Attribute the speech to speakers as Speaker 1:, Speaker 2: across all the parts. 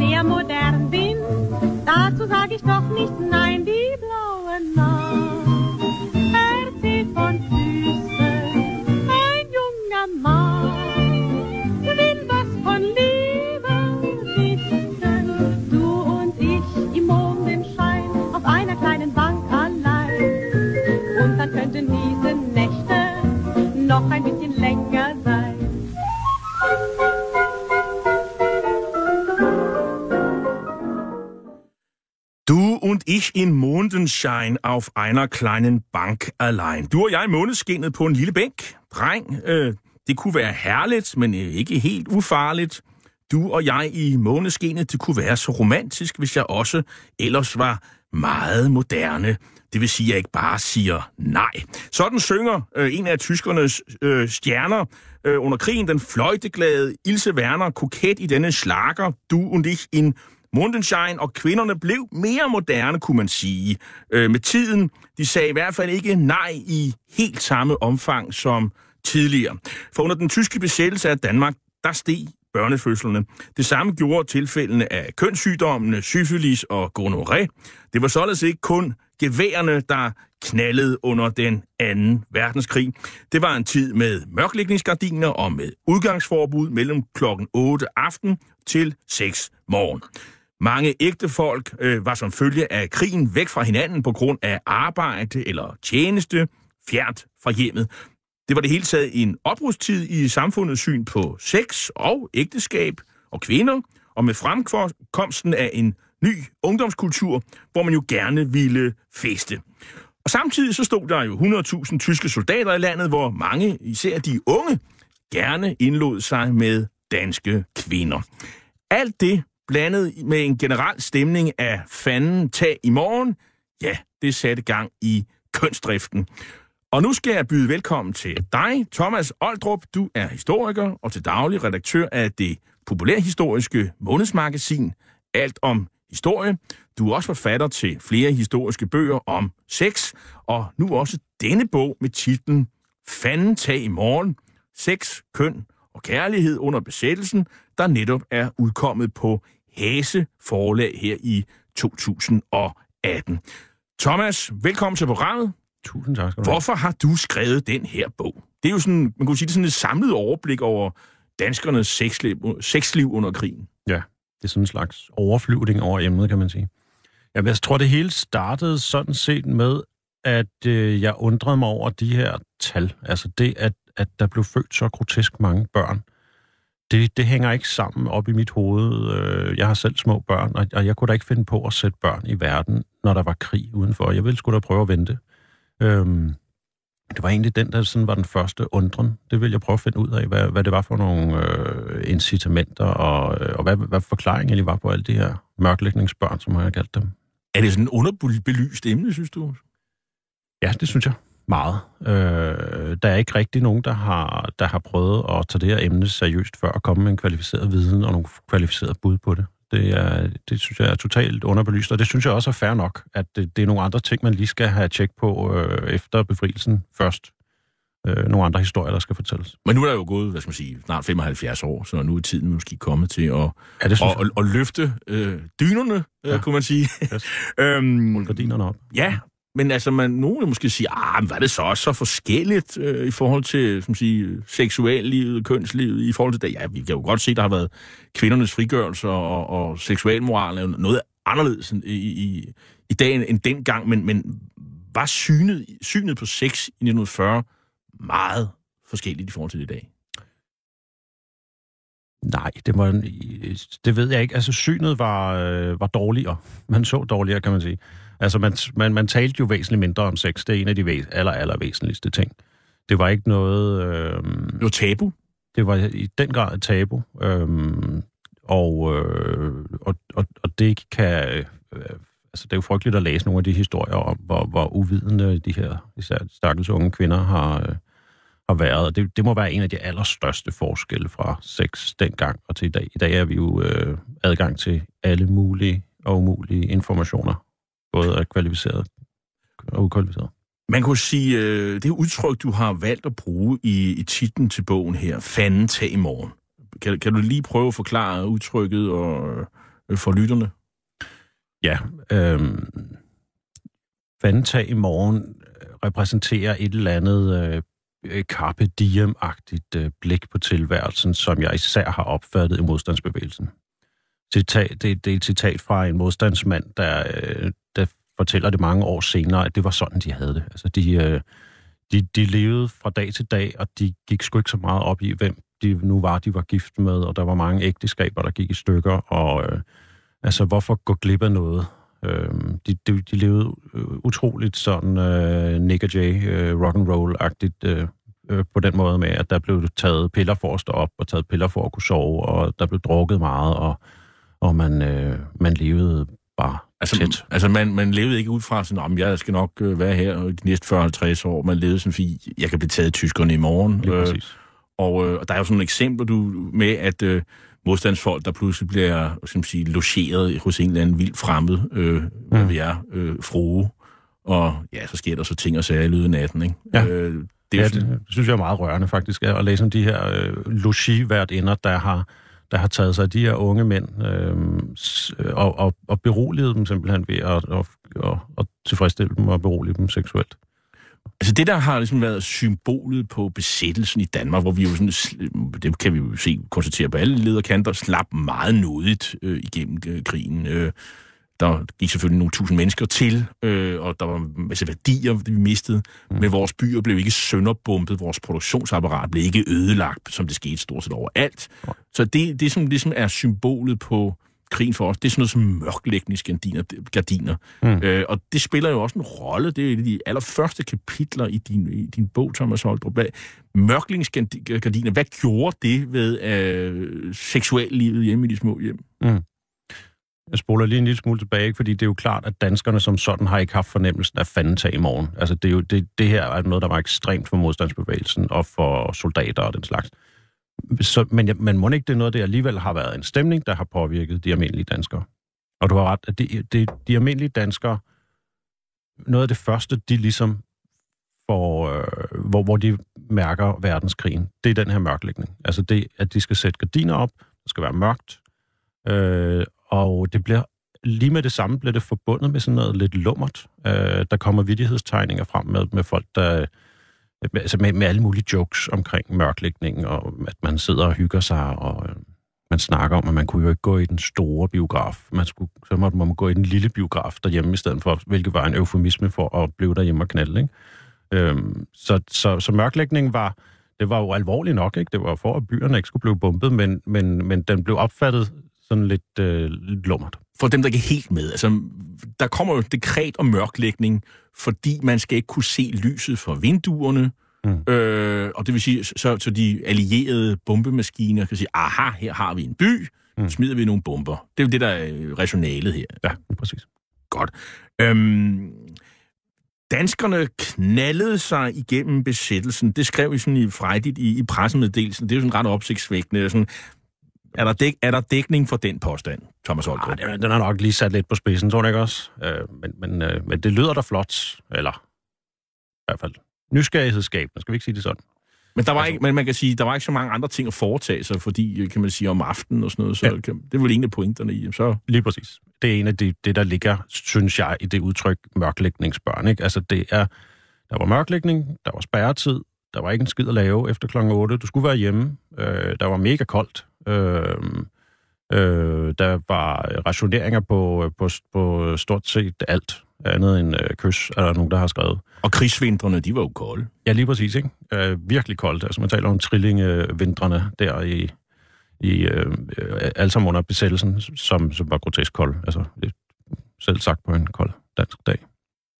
Speaker 1: sehr modern bin. Dazu sage ich doch nicht nein. In Mondenschein auf einer kleinen Bank allein. Du og jeg måneskinnet på en lille bænk. Dreng, øh, det kunne være herligt, men øh, ikke helt ufarligt. Du og jeg i måneskinnet, det kunne være så romantisk, hvis jeg også ellers var meget moderne. Det vil sige, at jeg ikke bare siger nej. Sådan synger øh, en af tyskernes øh, stjerner øh, under krigen, den fløjteglade Ilse Werner, koket i denne slager, Du und ich in Mundenschein, og kvinderne blev mere moderne, kunne man sige, øh, med tiden. De sagde i hvert fald ikke nej i helt samme omfang som tidligere. For under den tyske besættelse af Danmark, der steg børnefødslerne. Det samme gjorde tilfældene af kønssygdommene, syfilis og gonoré. Det var således ikke kun geværerne, der knaldede under den anden verdenskrig. Det var en tid med mørklægningsgardiner og med udgangsforbud mellem klokken 8 aften til 6 morgen. Mange ægte folk øh, var som følge af krigen væk fra hinanden på grund af arbejde eller tjeneste, fjernt fra hjemmet. Det var det hele taget en oprustid i samfundets syn på sex og ægteskab og kvinder, og med fremkomsten af en ny ungdomskultur, hvor man jo gerne ville feste. Og samtidig så stod der jo 100.000 tyske soldater i landet, hvor mange, især de unge, gerne indlod sig med danske kvinder. Alt det blandet med en generel stemning af fanden tag i morgen, ja, det satte gang i kønsdriften. Og nu skal jeg byde velkommen til dig, Thomas Oldrup. Du er historiker og til daglig redaktør af det populærhistoriske månedsmagasin Alt om historie. Du er også forfatter til flere historiske bøger om sex, og nu også denne bog med titlen Fanden tag i morgen. Sex, køn og kærlighed under besættelsen, der netop er udkommet på Hase forlag her i 2018. Thomas, velkommen til programmet.
Speaker 2: Tusind tak skal du
Speaker 1: Hvorfor har du skrevet den her bog? Det er jo sådan, man kunne sige, det er sådan et samlet overblik over danskernes sexliv, sexliv under krigen.
Speaker 2: Ja, det er sådan en slags overflyvning over emnet, kan man sige. Ja, jeg tror, det hele startede sådan set med, at øh, jeg undrede mig over de her tal. Altså det, at, at der blev født så grotesk mange børn det, det hænger ikke sammen op i mit hoved. Øh, jeg har selv små børn, og, og jeg kunne da ikke finde på at sætte børn i verden, når der var krig udenfor. Jeg ville skulle da prøve at vente. Øhm, det var egentlig den, der sådan var den første undren. Det vil jeg prøve at finde ud af, hvad, hvad det var for nogle øh, incitamenter, og, øh, og hvad, hvad forklaringen egentlig var på alle de her mørklægningsbørn, som jeg har kaldt dem.
Speaker 1: Er det sådan en underbelyst emne, synes du?
Speaker 2: Ja, det synes jeg meget. Øh, der er ikke rigtig nogen, der har, der har prøvet at tage det her emne seriøst før og komme med en kvalificeret viden og nogle kvalificerede bud på det. Det, er, det synes jeg er totalt underbelyst, og det synes jeg også er fair nok, at det, det er nogle andre ting, man lige skal have tjek på øh, efter befrielsen først. Øh, nogle andre historier, der skal fortælles.
Speaker 1: Men nu er der jo gået, hvad skal man sige, snart 75 år, så nu er tiden måske kommet til at,
Speaker 2: Ja, det
Speaker 1: at, at, at løfte øh, dynerne, ja.
Speaker 2: Ja.
Speaker 1: kunne man sige.
Speaker 2: Yes.
Speaker 1: øhm,
Speaker 2: op.
Speaker 1: ja, men altså, man, nogen vil måske sige, ah, men var det så også så forskelligt øh, i forhold til som sige, seksuallivet, kønslivet, i forhold til det? Ja, vi kan jo godt se, der har været kvindernes frigørelse og, og seksualmoral er noget anderledes i, i, i dag end dengang, men, men var synet, synet på sex i 1940 meget forskelligt i forhold til det i dag?
Speaker 2: Nej, det, var, det ved jeg ikke. Altså, synet var, øh, var dårligere. Man så dårligere, kan man sige. Altså, man, man, man talte jo væsentligt mindre om sex. Det er en af de væs, aller, aller væsentligste ting. Det var ikke noget... Øh,
Speaker 1: Det var tabu.
Speaker 2: det var i den grad et tabu. Øh, og, øh, og, og, og det kan... Øh, altså, det er jo frygteligt at læse nogle af de historier om, hvor, hvor uvidende de her især stakkels unge kvinder har, øh, har været. Og Det, det må være en af de allerstørste forskelle fra sex dengang og til i dag. I dag er vi jo øh, adgang til alle mulige og umulige informationer, både af kvalificeret og ukvalificeret.
Speaker 1: Man kunne sige, øh, det udtryk, du har valgt at bruge i, i titlen til bogen her, fanden tag i morgen. Kan, kan du lige prøve at forklare udtrykket og, øh, for lytterne?
Speaker 2: Ja, øh, Vandtag i morgen øh, repræsenterer et eller andet øh, øh, carpe diem-agtigt øh, blik på tilværelsen, som jeg især har opfattet i modstandsbevægelsen. Citat, det, det er et citat fra en modstandsmand, der, øh, der fortæller det mange år senere, at det var sådan, de havde det. Altså, de, øh, de, de levede fra dag til dag, og de gik sgu ikke så meget op i, hvem de nu var, de var gift med, og der var mange ægteskaber, der gik i stykker, og øh, altså, hvorfor gå glip af noget? Øh, de, de, de levede øh, utroligt sådan øh, Nick Jay, øh, rock and roll-agtigt øh, øh, på den måde med, at der blev taget piller for at stå op, og taget piller for at kunne sove, og der blev drukket meget, og, og man, øh, man levede bare
Speaker 1: Altså,
Speaker 2: tæt.
Speaker 1: altså man, man levede ikke ud fra sådan, om jeg skal nok øh, være her de næste 40-50 år. Man levede sådan, fordi jeg kan blive taget tyskerne i morgen.
Speaker 2: Lige
Speaker 1: Øh,
Speaker 2: præcis.
Speaker 1: og, øh, og der er jo sådan nogle eksempler du, med, at øh, modstandsfolk, der pludselig bliver man sige, logeret hos en eller anden vild fremmed, øh, hvad
Speaker 2: Mm.
Speaker 1: vi er, øh, frue. Og ja, så sker der så ting og sager i løbet af natten, ikke?
Speaker 2: Ja.
Speaker 1: Øh, det
Speaker 2: ja, det, det synes jeg er meget rørende faktisk, at læse om de her øh, logi-værtinder, der har, der har taget sig af de her unge mænd øh, og, og, og beroliget dem simpelthen ved at og, og, og tilfredsstille dem og berolige dem seksuelt.
Speaker 1: Altså det, der har ligesom været symbolet på besættelsen i Danmark, hvor vi jo sådan, det kan vi jo se, konstatere på alle lederkanter, slap meget nådigt øh, igennem øh, krigen. Øh, der gik selvfølgelig nogle tusind mennesker til, øh, og der var en masse værdier, vi mistede, mm. men vores byer blev ikke sønderbumpet, vores produktionsapparat blev ikke ødelagt, som det skete stort set overalt.
Speaker 2: Nej.
Speaker 1: Så det, det, som ligesom er symbolet på krigen for os, det er sådan noget som mørklægningsgardiner. Gardiner.
Speaker 2: Mm.
Speaker 1: Øh, og det spiller jo også en rolle. Det er et af de allerførste kapitler i din, i din bog, Thomas Holdrup. Mørklægningsgardiner, hvad gjorde det ved øh, seksuallivet hjemme i de små hjem?
Speaker 2: Jeg spoler lige en lille smule tilbage, ikke? fordi det er jo klart, at danskerne som sådan har ikke haft fornemmelsen af fanden tag i morgen. Altså det, er jo, det, det her er noget, der var ekstremt for modstandsbevægelsen og for soldater og den slags. Så, men, jeg- men må ikke det er noget, der alligevel har været en stemning, der har påvirket de almindelige danskere? Og du har ret, at de, de, de almindelige danskere, noget af det første, de ligesom får, øh, hvor, hvor de mærker verdenskrigen, det er den her mørklægning. Altså det, at de skal sætte gardiner op, det skal være mørkt, øh, og det bliver lige med det samme bliver det forbundet med sådan noget lidt lummert. Øh, der kommer vidighedstegninger frem med, med folk, der med, altså med, med alle mulige jokes omkring mørklægningen, og at man sidder og hygger sig, og øh, man snakker om, at man kunne jo ikke gå i den store biograf. Man skulle, så måtte man gå i den lille biograf derhjemme i stedet for, hvilket var en eufemisme for at blive derhjemme og knalde. Ikke? Øhm, så, så, så mørklægningen var, det var jo alvorligt nok, ikke? Det var for, at byerne ikke skulle blive bombet, men, men, men den blev opfattet sådan lidt, øh, lidt lummert.
Speaker 1: for dem, der ikke er helt med. Altså, der kommer jo dekret om mørklægning, fordi man skal ikke kunne se lyset fra vinduerne, Mm. Øh, og det vil sige, så, så de allierede bombemaskiner kan sige, aha, her har vi en by, mm. smider vi nogle bomber. Det er jo det, der er rationalet her.
Speaker 2: Ja, præcis.
Speaker 1: Godt. Øhm, danskerne knaldede sig igennem besættelsen. Det skrev vi sådan i frejdigt i, i pressemeddelelsen. Det er jo sådan ret opsigtsvækkende. Sådan, er der, dæk, er der dækning for den påstand, Thomas Holgaard?
Speaker 2: Ah, den er nok lige sat lidt på spidsen, tror jeg ikke også? Øh, men, men, øh, men det lyder da flot, eller i hvert fald nysgerrighedsskabende, skal vi ikke sige det sådan?
Speaker 1: Men, der var altså, ikke, men man kan sige, der var ikke så mange andre ting at foretage sig, fordi, kan man sige, om aftenen og sådan noget, så ja. kan, det er vel en af pointerne i. Så...
Speaker 2: Lige præcis. Det er en af det, det, der ligger, synes jeg, i det udtryk mørklægningsbørn. Ikke? Altså, det er, der var mørklægning, der var spærretid, der var ikke en skid at lave efter klokken 8. Du skulle være hjemme. Øh, der var mega koldt. Øh, øh, der var rationeringer på, på, på stort set alt andet end øh, kys, er der nogen, der har skrevet.
Speaker 1: Og krigsvintrene, de var jo kolde.
Speaker 2: Ja, lige præcis, ikke? Øh, virkelig koldt. Altså, man taler om trillingevintrene der i, i øh, alle sammen under besættelsen, som, som var grotesk kold. Altså, selv sagt på en kold dansk dag.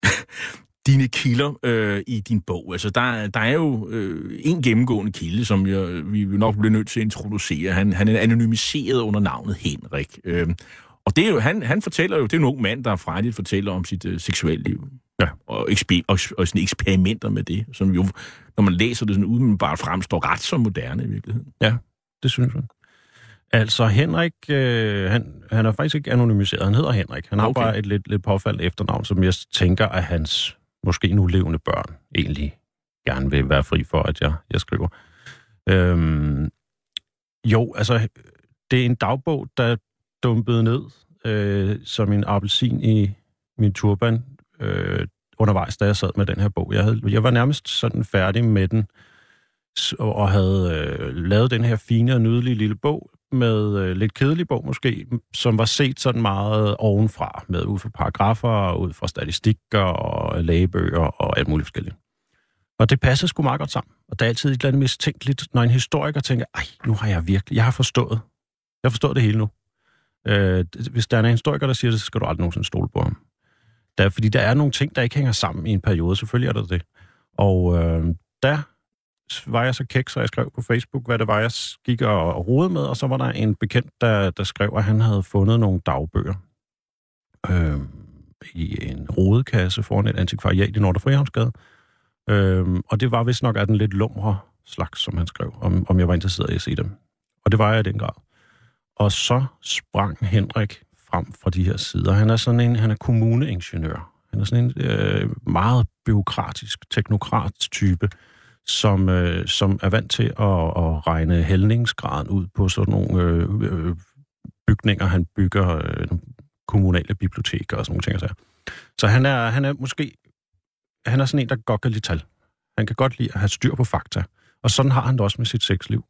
Speaker 1: Dine kilder øh, i din bog, altså der, der er jo øh, en gennemgående kilde, som jeg, vi nok bliver nødt til at introducere. Han, han er anonymiseret under navnet Henrik. Øh, og det er jo, han, han fortæller jo, det er en ung mand, der frejdigt fortæller om sit uh, seksuelle liv. Ja. Og, eksper, og, og sådan eksperimenter med det, som jo, når man læser det sådan umiddelbart fremstår ret så moderne i virkeligheden.
Speaker 2: Ja, det synes jeg. Altså, Henrik, øh, han, han er faktisk ikke anonymiseret. Han hedder Henrik. Han har okay. bare et lidt, lidt påfaldende efternavn, som jeg tænker, at hans måske nu levende børn egentlig gerne vil være fri for, at jeg, jeg skriver. Øhm, jo, altså, det er en dagbog, der dumpede ned øh, som en appelsin i min turban øh, undervejs, da jeg sad med den her bog. Jeg, havde, jeg var nærmest sådan færdig med den, og havde øh, lavet den her fine og nydelige lille bog, med øh, lidt kedelig bog måske, som var set sådan meget ovenfra, med ud fra paragrafer, og ud fra statistikker og lægebøger og alt muligt forskelligt. Og det passer sgu meget godt sammen. Og der er altid et eller andet mistænkeligt, når en historiker tænker, ej, nu har jeg virkelig, jeg har forstået. Jeg har forstået det hele nu. Øh, hvis der er en historiker, der siger det, så skal du aldrig nogensinde stole på ham. Der, fordi der er nogle ting, der ikke hænger sammen i en periode. Selvfølgelig er der det. Og øh, der var jeg så kæk, så jeg skrev på Facebook, hvad det var, jeg gik og rode med, og så var der en bekendt, der, der skrev, at han havde fundet nogle dagbøger øh, i en rodekasse foran et antikvariat i Nordre Øh, og det var vist nok af den lidt lumre slags, som han skrev, om, om jeg var interesseret i at se dem. Og det var jeg i den grad. Og så sprang Henrik frem fra de her sider. Han er sådan en, han er kommuneingeniør. Han er sådan en øh, meget byråkratisk, teknokrat-type, som, øh, som er vant til at, at regne hældningsgraden ud på sådan nogle øh, øh, bygninger, han bygger øh, kommunale biblioteker og sådan nogle ting. Så, så han, er, han er måske han er sådan en, der godt kan lide tal. Han kan godt lide at have styr på fakta. Og sådan har han det også med sit sexliv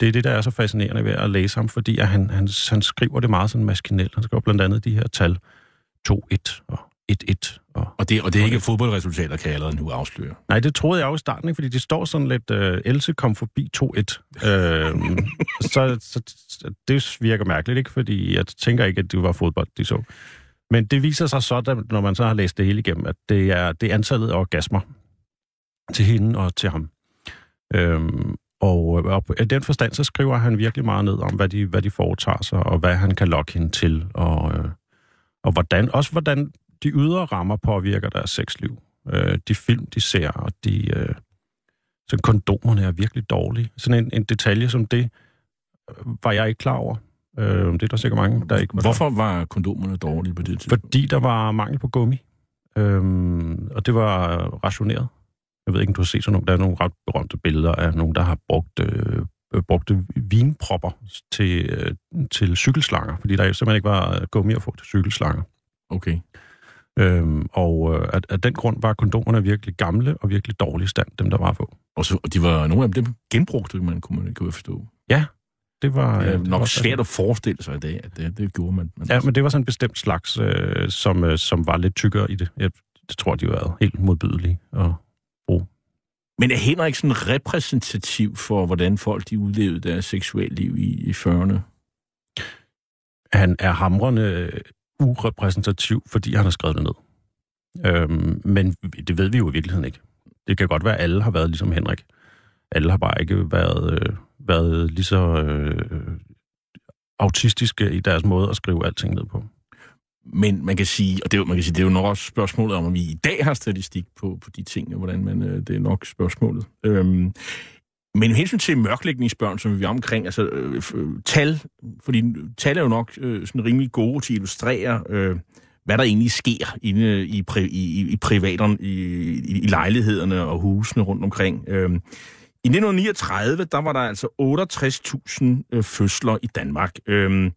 Speaker 2: det er det, der er så fascinerende ved at læse ham, fordi at han, han, han skriver det meget sådan maskinelt. Han skriver blandt andet de her tal 2-1 og 1-1.
Speaker 1: Og, og, det, og det er ikke fodboldresultater, kan jeg allerede nu afsløre.
Speaker 2: Nej, det troede jeg jo i starten, ikke? fordi det står sådan lidt, uh, Else kom forbi 2-1. uh, så, så, det virker mærkeligt, ikke? fordi jeg tænker ikke, at det var fodbold, de så. Men det viser sig så, når man så har læst det hele igennem, at det er, det er antallet af orgasmer til hende og til ham. Øhm, og, og i den forstand, så skriver han virkelig meget ned om, hvad de, hvad de foretager sig, og hvad han kan lokke hende til, og, øh, og hvordan, også hvordan de ydre rammer påvirker deres sexliv. Øh, de film, de ser, og de... Øh, så kondomerne er virkelig dårlige. Sådan en, en detalje som det, var jeg ikke klar over. Øh, det er der sikkert mange, der ikke
Speaker 1: var Hvorfor var kondomerne dårlige på det tidspunkt?
Speaker 2: Fordi der var mangel på gummi. Øh, og det var rationeret. Jeg ved ikke, om du har set sådan nogle, der er nogle ret berømte billeder af nogen, der har brugt, øh, brugt vinpropper til, øh, til cykelslanger, fordi der simpelthen ikke var gummi at få til cykelslanger.
Speaker 1: Okay.
Speaker 2: Øhm, og øh, af, af den grund var kondomerne virkelig gamle og virkelig dårlig stand, dem der var på.
Speaker 1: Og, så, og de var nogle af dem genbrugte, man kunne man kunne forstå.
Speaker 2: Ja, det var...
Speaker 1: Det er
Speaker 2: det
Speaker 1: nok var svært at forestille sig i dag, at det, det gjorde man.
Speaker 2: Men ja, men det var sådan en bestemt slags, øh, som, øh, som var lidt tykkere i det. Jeg det tror, de var helt modbydelige og bruge.
Speaker 1: Men er Henrik sådan repræsentativ for, hvordan folk de udlevede deres seksuelle liv i, i 40'erne?
Speaker 2: Han er hamrende urepræsentativ, fordi han har skrevet det ned. Øhm, men det ved vi jo i virkeligheden ikke. Det kan godt være, at alle har været ligesom Henrik. Alle har bare ikke været, øh, været lige så øh, autistiske i deres måde at skrive alting ned på.
Speaker 1: Men man kan sige, og det er, jo, man kan sige, det er jo nok også spørgsmålet om, om vi i dag har statistik på, på de ting, og hvordan man, øh, det er nok spørgsmålet. Øhm, men i hensyn til mørklægningsbørn, som vi er omkring, altså øh, øh, tal, fordi tal er jo nok øh, sådan rimelig gode til at illustrere, øh, hvad der egentlig sker inde i, pri, i, i privaterne, i, i, i lejlighederne og husene rundt omkring. Øh, I 1939, der var der altså 68.000 øh, fødsler i Danmark. Øh,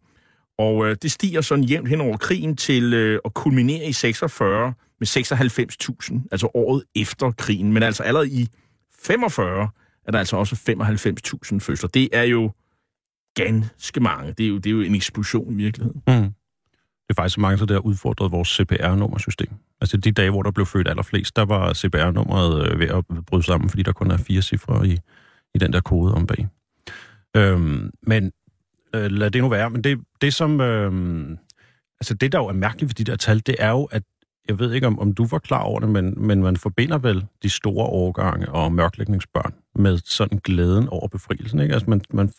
Speaker 1: og øh, det stiger sådan jævnt hen over krigen til øh, at kulminere i 46 med 96.000, altså året efter krigen. Men altså allerede i 45 er der altså også 95.000 fødsler. Det er jo ganske mange. Det er jo, det er jo en eksplosion i virkeligheden.
Speaker 2: Mm. Det er faktisk så mange, så det har udfordret vores CPR-nummersystem. Altså de dage, hvor der blev født allerflest, der var CPR-nummeret øh, ved at bryde sammen, fordi der kun er fire cifre i, i den der kode om bag. Øhm, men øh, lad det nu være. Men det, det som... Øh, altså det, der jo er mærkeligt ved de der tal, det er jo, at jeg ved ikke, om, om du var klar over det, men, men man forbinder vel de store årgange og mørklægningsbørn med sådan glæden over befrielsen, ikke? Altså man, man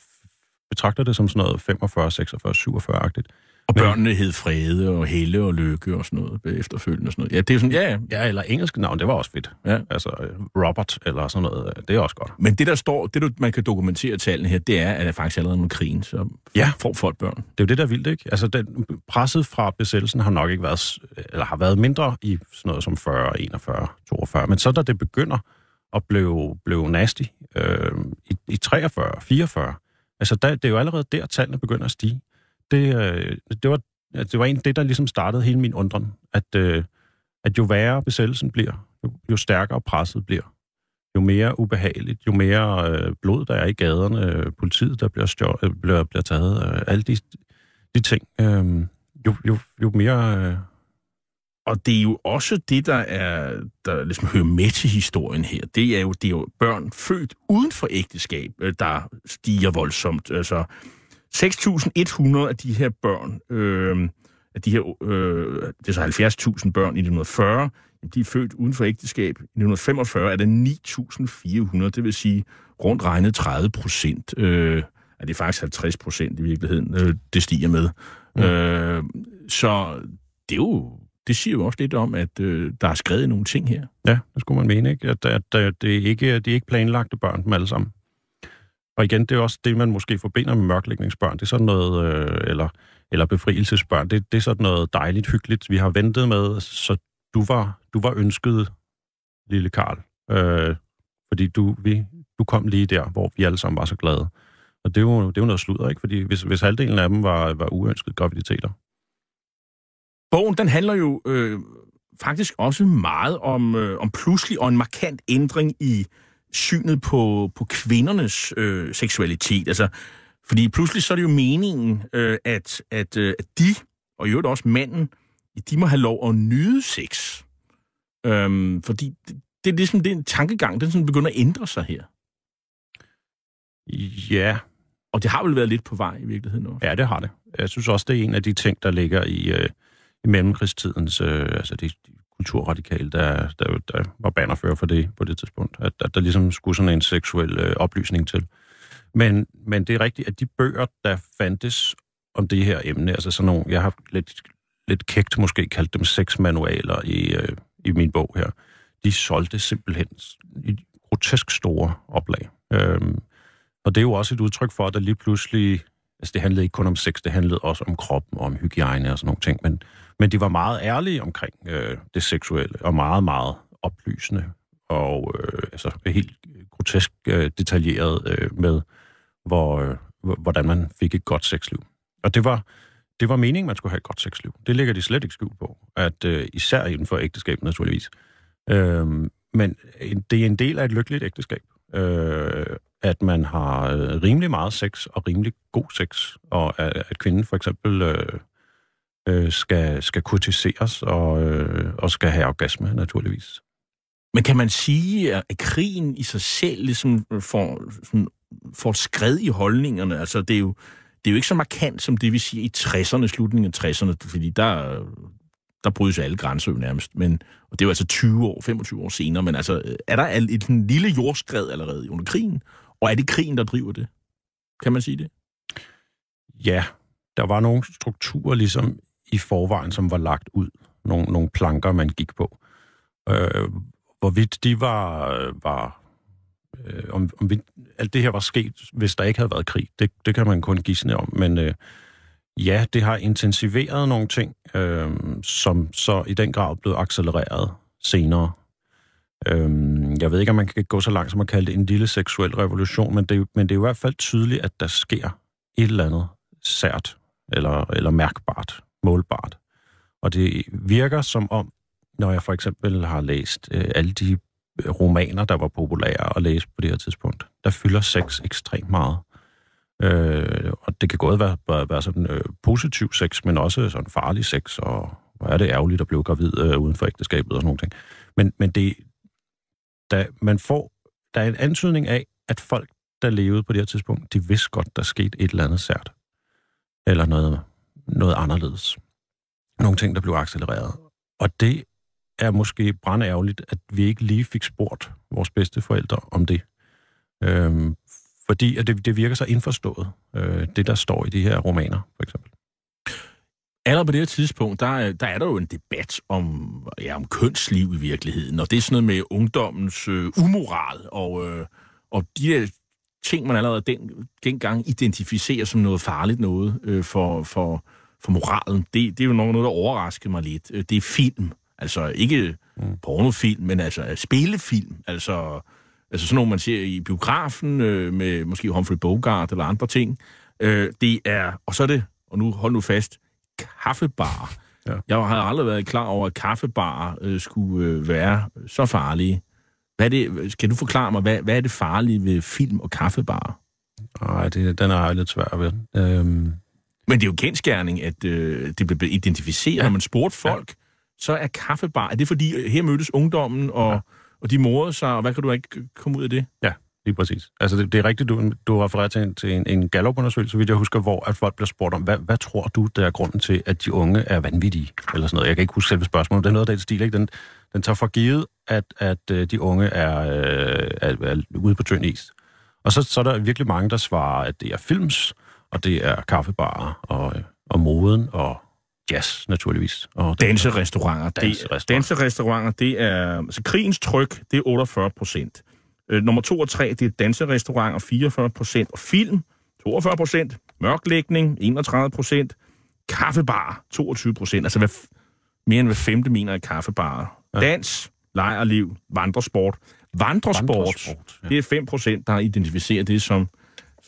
Speaker 2: betragter det som sådan noget 45, 46, 47-agtigt.
Speaker 1: Og børnene hed Frede og Helle og Lykke og sådan noget efterfølgende og sådan noget. Ja, det er sådan, ja, ja.
Speaker 2: Ja, eller engelsk navn, det var også fedt.
Speaker 1: Ja.
Speaker 2: Altså Robert eller sådan noget, det er også godt.
Speaker 1: Men det, der står, det man kan dokumentere tallene her, det er, at det faktisk allerede med krigen, så
Speaker 2: Ja.
Speaker 1: får folk børn.
Speaker 2: Det er jo det, der er vildt, ikke? Altså, den, presset fra besættelsen har nok ikke været, eller har været mindre i sådan noget som 40, 41, 42. Men så da det begynder at blive, blive nasty øh, i, i 43, 44, altså der, det er jo allerede der, tallene begynder at stige. Det, øh, det, var, det var en det, der ligesom startede hele min undren, at, øh, at jo værre besættelsen bliver, jo, jo stærkere presset bliver, jo mere ubehageligt, jo mere øh, blod der er i gaderne, øh, politiet der bliver, stjør, øh, bliver, bliver taget, øh, alle de, de ting, øh, jo, jo, jo mere... Øh,
Speaker 1: Og det er jo også det, der er der ligesom hører med til historien her. Det er jo, det er jo børn født uden for ægteskab, øh, der stiger voldsomt. Altså 6.100 af de her børn, øh, af de her, øh, det er så 70.000 børn i 1940, jamen, de er født uden for ægteskab. I 1945 er det 9.400, det vil sige rundt regnet 30 procent. Øh, er det er faktisk 50 procent i virkeligheden, øh, det stiger med. Mm. Øh, så det er jo det siger jo også lidt om, at øh, der er skrevet nogle ting her.
Speaker 2: ja, det skulle man mene, ikke? At, at, at det, er ikke, det er ikke planlagte børn, dem alle sammen. Og igen, det er også det, man måske forbinder med mørklægningsbørn. Det er sådan noget, øh, eller, eller befrielsesbørn. Det, det er sådan noget dejligt hyggeligt, vi har ventet med, så du var, du var ønsket, lille Karl. Øh, fordi du, vi, du kom lige der, hvor vi alle sammen var så glade. Og det er jo, det er jo noget sludder, ikke? Fordi hvis, hvis halvdelen af dem var, var uønskede graviditeter,
Speaker 1: Bogen, den handler jo øh, faktisk også meget om, øh, om pludselig og en markant ændring i synet på, på kvindernes øh, seksualitet. Altså, fordi pludselig så er det jo meningen, øh, at, at, øh, at de, og i øvrigt også manden, de må have lov at nyde sex. Øhm, fordi det, det er ligesom det er en tankegang, den sådan begynder at ændre sig her.
Speaker 2: ja,
Speaker 1: Og det har vel været lidt på vej i virkeligheden også.
Speaker 2: Ja, det har det. Jeg synes også, det er en af de ting, der ligger i, øh, i mellemkrigstidens, øh, altså de, de kulturradikal, der, der, der var bannerfører for det på det tidspunkt, at, at der ligesom skulle sådan en seksuel øh, oplysning til. Men, men det er rigtigt, at de bøger, der fandtes om det her emne, altså sådan nogle, jeg har lidt, lidt kægt måske kaldt dem sexmanualer i, øh, i min bog her, de solgte simpelthen i grotesk store oplag. Øhm, og det er jo også et udtryk for, at der lige pludselig... Altså, det handlede ikke kun om sex, det handlede også om kroppen og om hygiejne og sådan nogle ting. Men, men de var meget ærlige omkring øh, det seksuelle, og meget, meget oplysende. Og øh, altså, helt grotesk øh, detaljeret øh, med, hvor, øh, hvordan man fik et godt sexliv. Og det var, det var meningen, man skulle have et godt sexliv. Det ligger de slet ikke skjult på. At, øh, især inden for ægteskab, naturligvis. Øh, men det er en del af et lykkeligt ægteskab. Øh, at man har øh, rimelig meget sex og rimelig god sex, og at, at kvinden for eksempel øh, øh, skal, skal kurtiseres og, øh, og skal have orgasme, naturligvis.
Speaker 1: Men kan man sige, at krigen i sig selv ligesom får, sådan, får skred i holdningerne? Altså, det er jo, det er jo ikke så markant som det, vi siger i 60'erne, slutningen af 60'erne, fordi der, der brydes alle grænser jo nærmest. Men, og det er jo altså 20 år, 25 år senere, men altså, er der et, et lille jordskred allerede under krigen? Og er det krigen, der driver det? Kan man sige det?
Speaker 2: Ja, der var nogle strukturer ligesom i forvejen, som var lagt ud. Nogle, nogle planker, man gik på. Øh, hvorvidt de var, var øh, om, om vi, alt det her var sket, hvis der ikke havde været krig, det, det kan man kun gisne om. Men øh, ja, det har intensiveret nogle ting, øh, som så i den grad blev accelereret senere. Øh, jeg ved ikke, om man kan gå så langt som at kalde det en lille seksuel revolution, men det, men det er i hvert fald tydeligt, at der sker et eller andet sært eller, eller mærkbart, målbart. Og det virker som om, når jeg for eksempel har læst øh, alle de øh, romaner, der var populære at læse på det her tidspunkt, der fylder sex ekstremt meget. Øh, og det kan godt være, være, være sådan øh, positiv sex, men også sådan farlig sex, og hvor er det ærgerligt at blive gravid øh, uden for ægteskabet og sådan noget. Men, men det, da man får, der er en antydning af, at folk, der levede på det her tidspunkt, de vidste godt, der skete et eller andet sært. Eller noget, noget anderledes. Nogle ting, der blev accelereret. Og det er måske brandærgerligt, at vi ikke lige fik spurgt vores bedste forældre om det. Øhm, fordi at det, det virker så indforstået, øh, det der står i de her romaner, for eksempel.
Speaker 1: Allerede på det her tidspunkt, der, der er der jo en debat om, ja, om kønsliv i virkeligheden, og det er sådan noget med ungdommens øh, umoral, og, øh, og de der ting, man allerede den, dengang identificerer som noget farligt noget øh, for, for, for moralen, det, det er jo noget, der overrasker mig lidt. Øh, det er film, altså ikke mm. pornofilm, men altså spillefilm, altså, altså sådan noget, man ser i biografen øh, med måske Humphrey Bogart eller andre ting. Øh, det er, og så er det, og nu hold nu fast, kaffebar. Ja. Jeg havde aldrig været klar over, at kaffebar øh, skulle øh, være så farlige. Hvad er det, skal du forklare mig, hvad, hvad er det farlige ved film og kaffebar?
Speaker 2: Nej, det, den er jeg lidt svær ved. Øhm...
Speaker 1: Men det er jo kendskærning, at øh, det blev identificeret, ja. når man spurgte folk, ja. så er kaffebar, er det fordi, her mødtes ungdommen, og, ja. og de morede sig, og hvad kan du ikke komme ud af det?
Speaker 2: Ja, lige præcis. Altså, det, det er rigtigt, du, du refererer til, en, til en, en Gallup-undersøgelse, vidt jeg husker, hvor at folk bliver spurgt om, hvad, hvad tror du, der er grunden til, at de unge er vanvittige? Eller sådan noget. Jeg kan ikke huske selve spørgsmålet. Det er noget af den stil, ikke? Den, den tager for givet, at, at øh, de unge er, øh, er, er ude på tynd is. Og så, så er der virkelig mange, der svarer, at det er films, og det er kaffebarer, og, og moden, og jazz, naturligvis. Og
Speaker 1: danserestauranter. Danserestauranter. Det, danserestauranter, det er... Altså, krigens tryk, det er 48 procent. Øh, nummer 2 og 3, det er danserestauranter, 44 procent. Og film, 42 procent. Mørklægning, 31 procent. Kaffebar, 22 procent. Altså, hvad, mere end hver femte mener i kaffebarer. Ja. Dans, lejerliv, vandresport. Vandresport, vandresport ja. det er 5 procent, der har identificeret det som,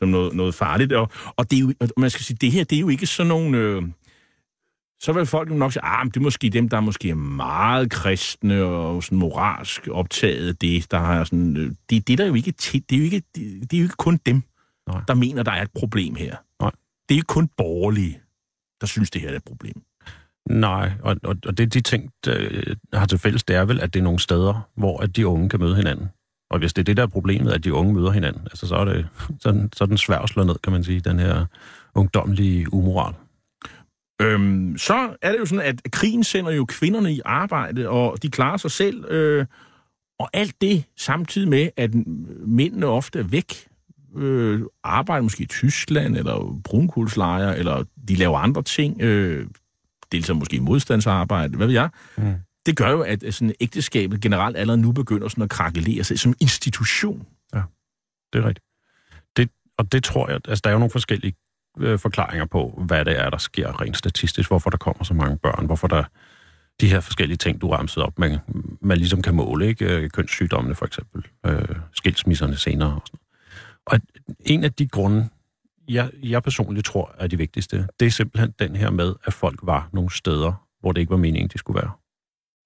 Speaker 1: som noget, noget farligt. Og, og det er jo, man skal sige, det her, det er jo ikke sådan nogle... Øh, så vil folk nok sige, ah, det er måske dem, der er måske meget kristne og sådan moralsk optaget det, der har sådan, øh, det, det, der er jo ikke det er jo ikke, det, det er jo ikke kun dem, Nej. der mener, der er et problem her. Nej. Det er ikke kun borgerlige, der synes, det her er et problem.
Speaker 2: Nej, og, og, og det de ting, der har til fælles, det er vel, at det er nogle steder, hvor at de unge kan møde hinanden. Og hvis det er det, der er problemet, at de unge møder hinanden, altså, så er det sådan, så er den svær slå ned, kan man sige, den her ungdomlige umoral.
Speaker 1: Øhm, så er det jo sådan, at krigen sender jo kvinderne i arbejde, og de klarer sig selv. Øh, og alt det samtidig med, at mændene ofte er væk. Øh, arbejder måske i Tyskland, eller brunkulslejre, eller de laver andre ting. Øh, deltager måske i modstandsarbejde, hvad ved jeg. Mm. Det gør jo, at sådan, ægteskabet generelt allerede nu begynder sådan at krakelere sig som institution.
Speaker 2: Ja, det er rigtigt. Det, og det tror jeg, altså der er jo nogle forskellige øh, forklaringer på, hvad det er, der sker rent statistisk, hvorfor der kommer så mange børn, hvorfor der de her forskellige ting, du ramsede op, man, man ligesom kan måle, ikke? Øh, kønssygdommene for eksempel, øh, skilsmisserne senere og sådan Og en af de grunde, jeg, jeg personligt tror er de vigtigste, det er simpelthen den her med, at folk var nogle steder, hvor det ikke var meningen, de skulle være.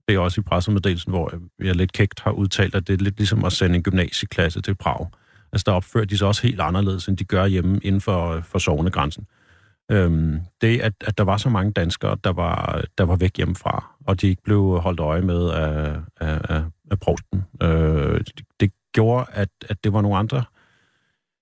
Speaker 2: Det er også i pressemeddelelsen, hvor jeg lidt kægt har udtalt, at det er lidt ligesom at sende en gymnasieklasse til Prag. Altså, der opfører de sig også helt anderledes, end de gør hjemme inden for, for sovnegrænsen. Øhm, det, at, at der var så mange danskere, der var, der var væk hjemmefra, og de ikke blev holdt øje med af, af, af, af prosten, øh, det, det gjorde, at, at det var nogle andre,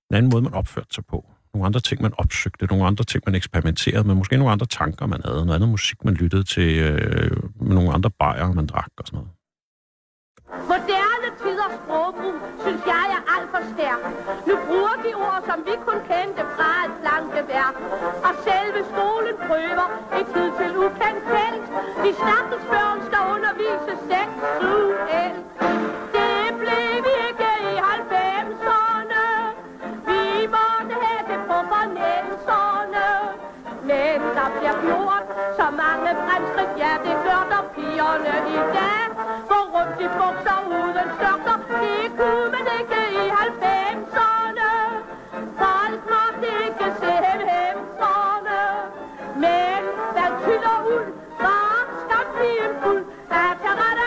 Speaker 2: en anden måde, man opførte sig på nogle andre ting, man opsøgte, nogle andre ting, man eksperimenterede med, måske nogle andre tanker, man havde, noget andet musik, man lyttede til, øh, med nogle andre bajer, man drak og sådan noget.
Speaker 3: Moderne tiders sprogbrug, synes jeg er alt for stærk. Nu bruger vi ord, som vi kun kendte fra et plankeværk. Og selve skolen prøver et tid til ukendt felt. De stakkels børn skal undervise seksuelt. Så mange fremskridt, ja det gør der pigerne i dag. Går rundt i bukser uden størter det kunne man ikke i 90'erne. Folk måtte ikke se hemserne. Men hvad tyller ud, var skam en fuld af Taradabombien.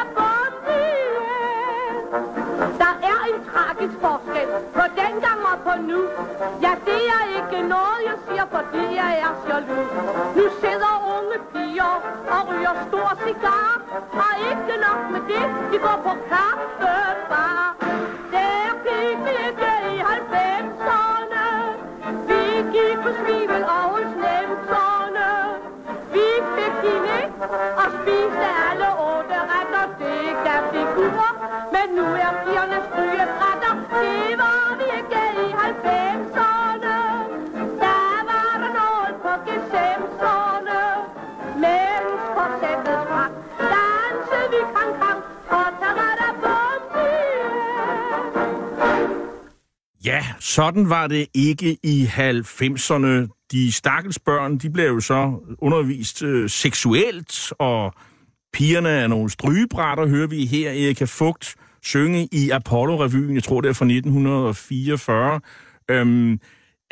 Speaker 3: En forskel på dengang og på nu. Ja, det er ikke noget, jeg siger, fordi jeg er jaloux. Nu sidder unge piger og ryger stor cigar. Og ikke nok med det, de går på kaffebar. Der gik vi ikke i 90'erne. Vi gik på svivel og hos nemserne. Vi fik dine og spiste alle i 90'erne. Der var der noget på gesemserne. Mens korsettet sprang, dansede vi kang kang og tarada
Speaker 1: Ja, sådan var det ikke i 90'erne. De stakkels børn, de blev jo så undervist øh, seksuelt, og pigerne er nogle strygebrætter, hører vi her Erika Fugt synge i Apollo-revyen, jeg tror det er fra 1944. Øhm,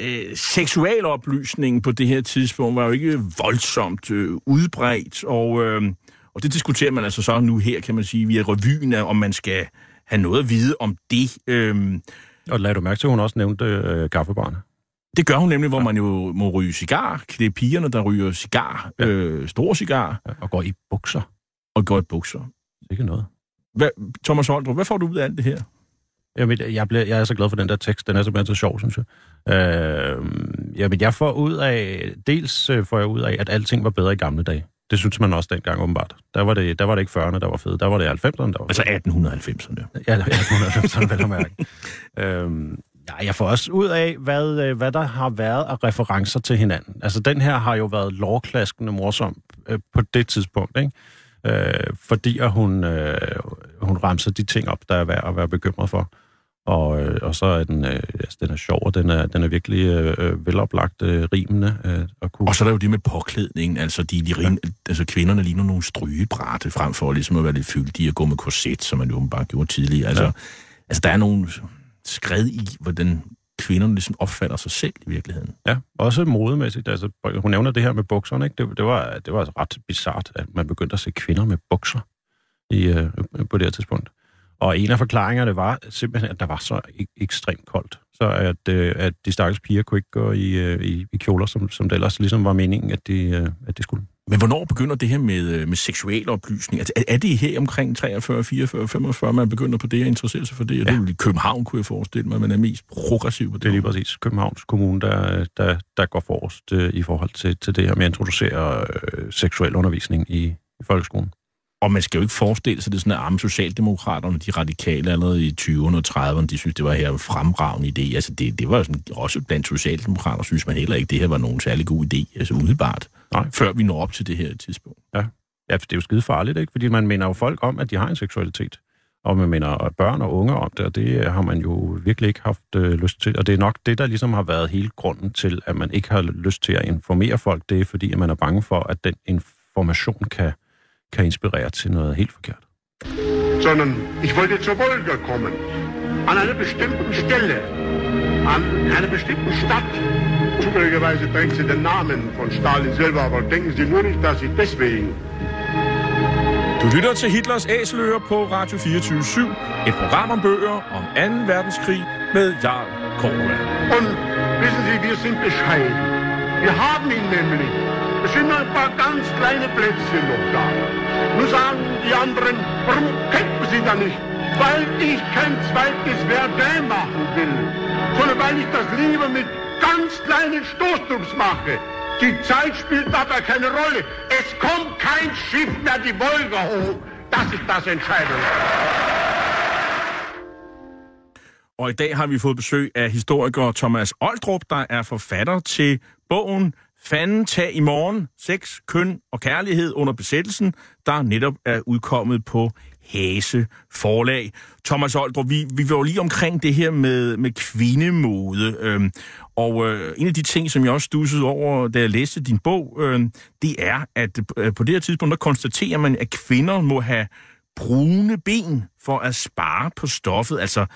Speaker 1: øh, seksualoplysningen på det her tidspunkt var jo ikke voldsomt øh, udbredt, og, øh, og det diskuterer man altså så nu her, kan man sige, via revyen, af, om man skal have noget at vide om det. Øh,
Speaker 2: Og lad du mærke til, at hun også nævnte øh, kaffebarne.
Speaker 1: det gør hun nemlig, hvor man jo må ryge cigar. Det er pigerne, der ryger cigar, ja. øh, store cigar,
Speaker 2: Ja, og går i bukser.
Speaker 1: og går i bukser.
Speaker 2: Ikke noget.
Speaker 1: Hvad, Thomas Holdrup, hvad får du ud af alt det her?
Speaker 2: Jamen, jeg, bliver, jeg er så glad for den der tekst. Den er simpelthen så sjov, synes jeg. Øh, jamen, jeg får ud af... Dels øh, får jeg ud af, at alting var bedre i gamle dage. Det synes man også dengang, åbenbart. Der var det, der var det ikke 40'erne, der var fedt. Der var det 90'erne, der var
Speaker 1: Altså 1890'erne.
Speaker 2: Ja, ja, 190'erne, vel at mærke. øhm, ja, jeg får også ud af, hvad, øh, hvad der har været af referencer til hinanden. Altså, den her har jo været lovklaskende morsom øh, på det tidspunkt, ikke? Øh, fordi at hun, øh, hun ramser de ting op, der er værd at være bekymret for. Og, øh, og så er den, øh, altså, den er sjov, og den er, den er virkelig øh, øh, veloplagt øh, rimende. Øh, og kunne...
Speaker 1: Og så er der jo det med påklædningen. Altså, de, de rin, altså kvinderne ligner nogle strygebrætte, frem for ligesom at være lidt fyldige og gå med korset, som man jo bare gjorde tidligere. Altså,
Speaker 2: Ja.
Speaker 1: ja. altså der er nogle skred i, hvordan kvinderne ligesom opfatter sig selv i virkeligheden.
Speaker 2: Ja, også modemæssigt. Altså, hun nævner det her med bukserne, ikke? Det, det, var, det var ret bizart, at man begyndte at se kvinder med bukser i, øh, på det her tidspunkt. Og en af forklaringerne var simpelthen, at der var så ek- ekstremt koldt. Så at, øh, at de stakkels piger kunne ikke gå i, øh, i, i kjoler, som, som det ellers ligesom var meningen, at de, øh, at de skulle.
Speaker 1: Men hvornår begynder det her med, øh, med seksualoplysning? Altså, er, er det her omkring 43, 44, 45, man begynder på det at interessere sig for det? Ja. det er jo i København, kunne jeg forestille mig, man er mest progressiv på det.
Speaker 2: Det er lige præcis Københavns Kommune, der, der, der går forrest øh, i forhold til, til det her med at introducere øh, seksuel undervisning i, i folkeskolen.
Speaker 1: Og man skal jo ikke forestille sig, det er sådan, at arme socialdemokraterne, de radikale allerede i 20'erne og 30'erne, de synes, det var her en fremragende idé. Altså, det, det var jo sådan, også blandt socialdemokrater, synes man heller ikke, det her var nogen særlig god idé, altså umiddelbart,
Speaker 2: Nej.
Speaker 1: før vi når op til det her tidspunkt.
Speaker 2: Ja, for det er jo skide farligt, ikke? Fordi man minder jo folk om, at de har en seksualitet. Og man minder børn og unge om det, og det øh, har man jo virkelig ikke haft øh, lyst til. Og det er nok det, der ligesom har været hele grunden til, at man ikke har lyst til at informere folk. Det er fordi, at man er bange for, at den information kan, kan inspirere til noget helt forkert.
Speaker 4: sondern ich wollte zur Wolga kommen. An einer bestimmten Stelle, an einer bestimmten Stadt. Zufälligerweise trägt sie den Namen von Stalin selber, aber denken Sie nur nicht, dass ich deswegen
Speaker 1: Du lytter til Hitlers Æseløer på Radio 24 et program om bøger om 2. verdenskrig med Jarl Korva.
Speaker 4: Und wissen Sie, wir sind bescheiden. Wir haben ihn nämlich. Es sind nur ein paar ganz kleine Plätzchen noch da. Nun sagen die anderen, warum kämpfen Sie da nicht? Weil ich kein zweites Verdun machen will, sondern weil ich das lieber mit ganz kleinen Stoßdrucks mache. Die Zeit spielt dabei keine Rolle. Es kommt kein Schiff mehr die Wolga hoch. Das ist das Entscheidende.
Speaker 1: Og i dag har vi fået besøg af historiker Thomas Oldrup, der er forfatter til bogen Fanden tag i morgen, sex, køn og kærlighed under besættelsen, der netop er udkommet på Hase forlag. Thomas Oldrup, vi, vi var jo lige omkring det her med, med kvindemode, øhm, og øh, en af de ting, som jeg også stussede over, da jeg læste din bog, øh, det er, at øh, på det her tidspunkt, der konstaterer man, at kvinder må have brune ben for at spare på stoffet. Altså,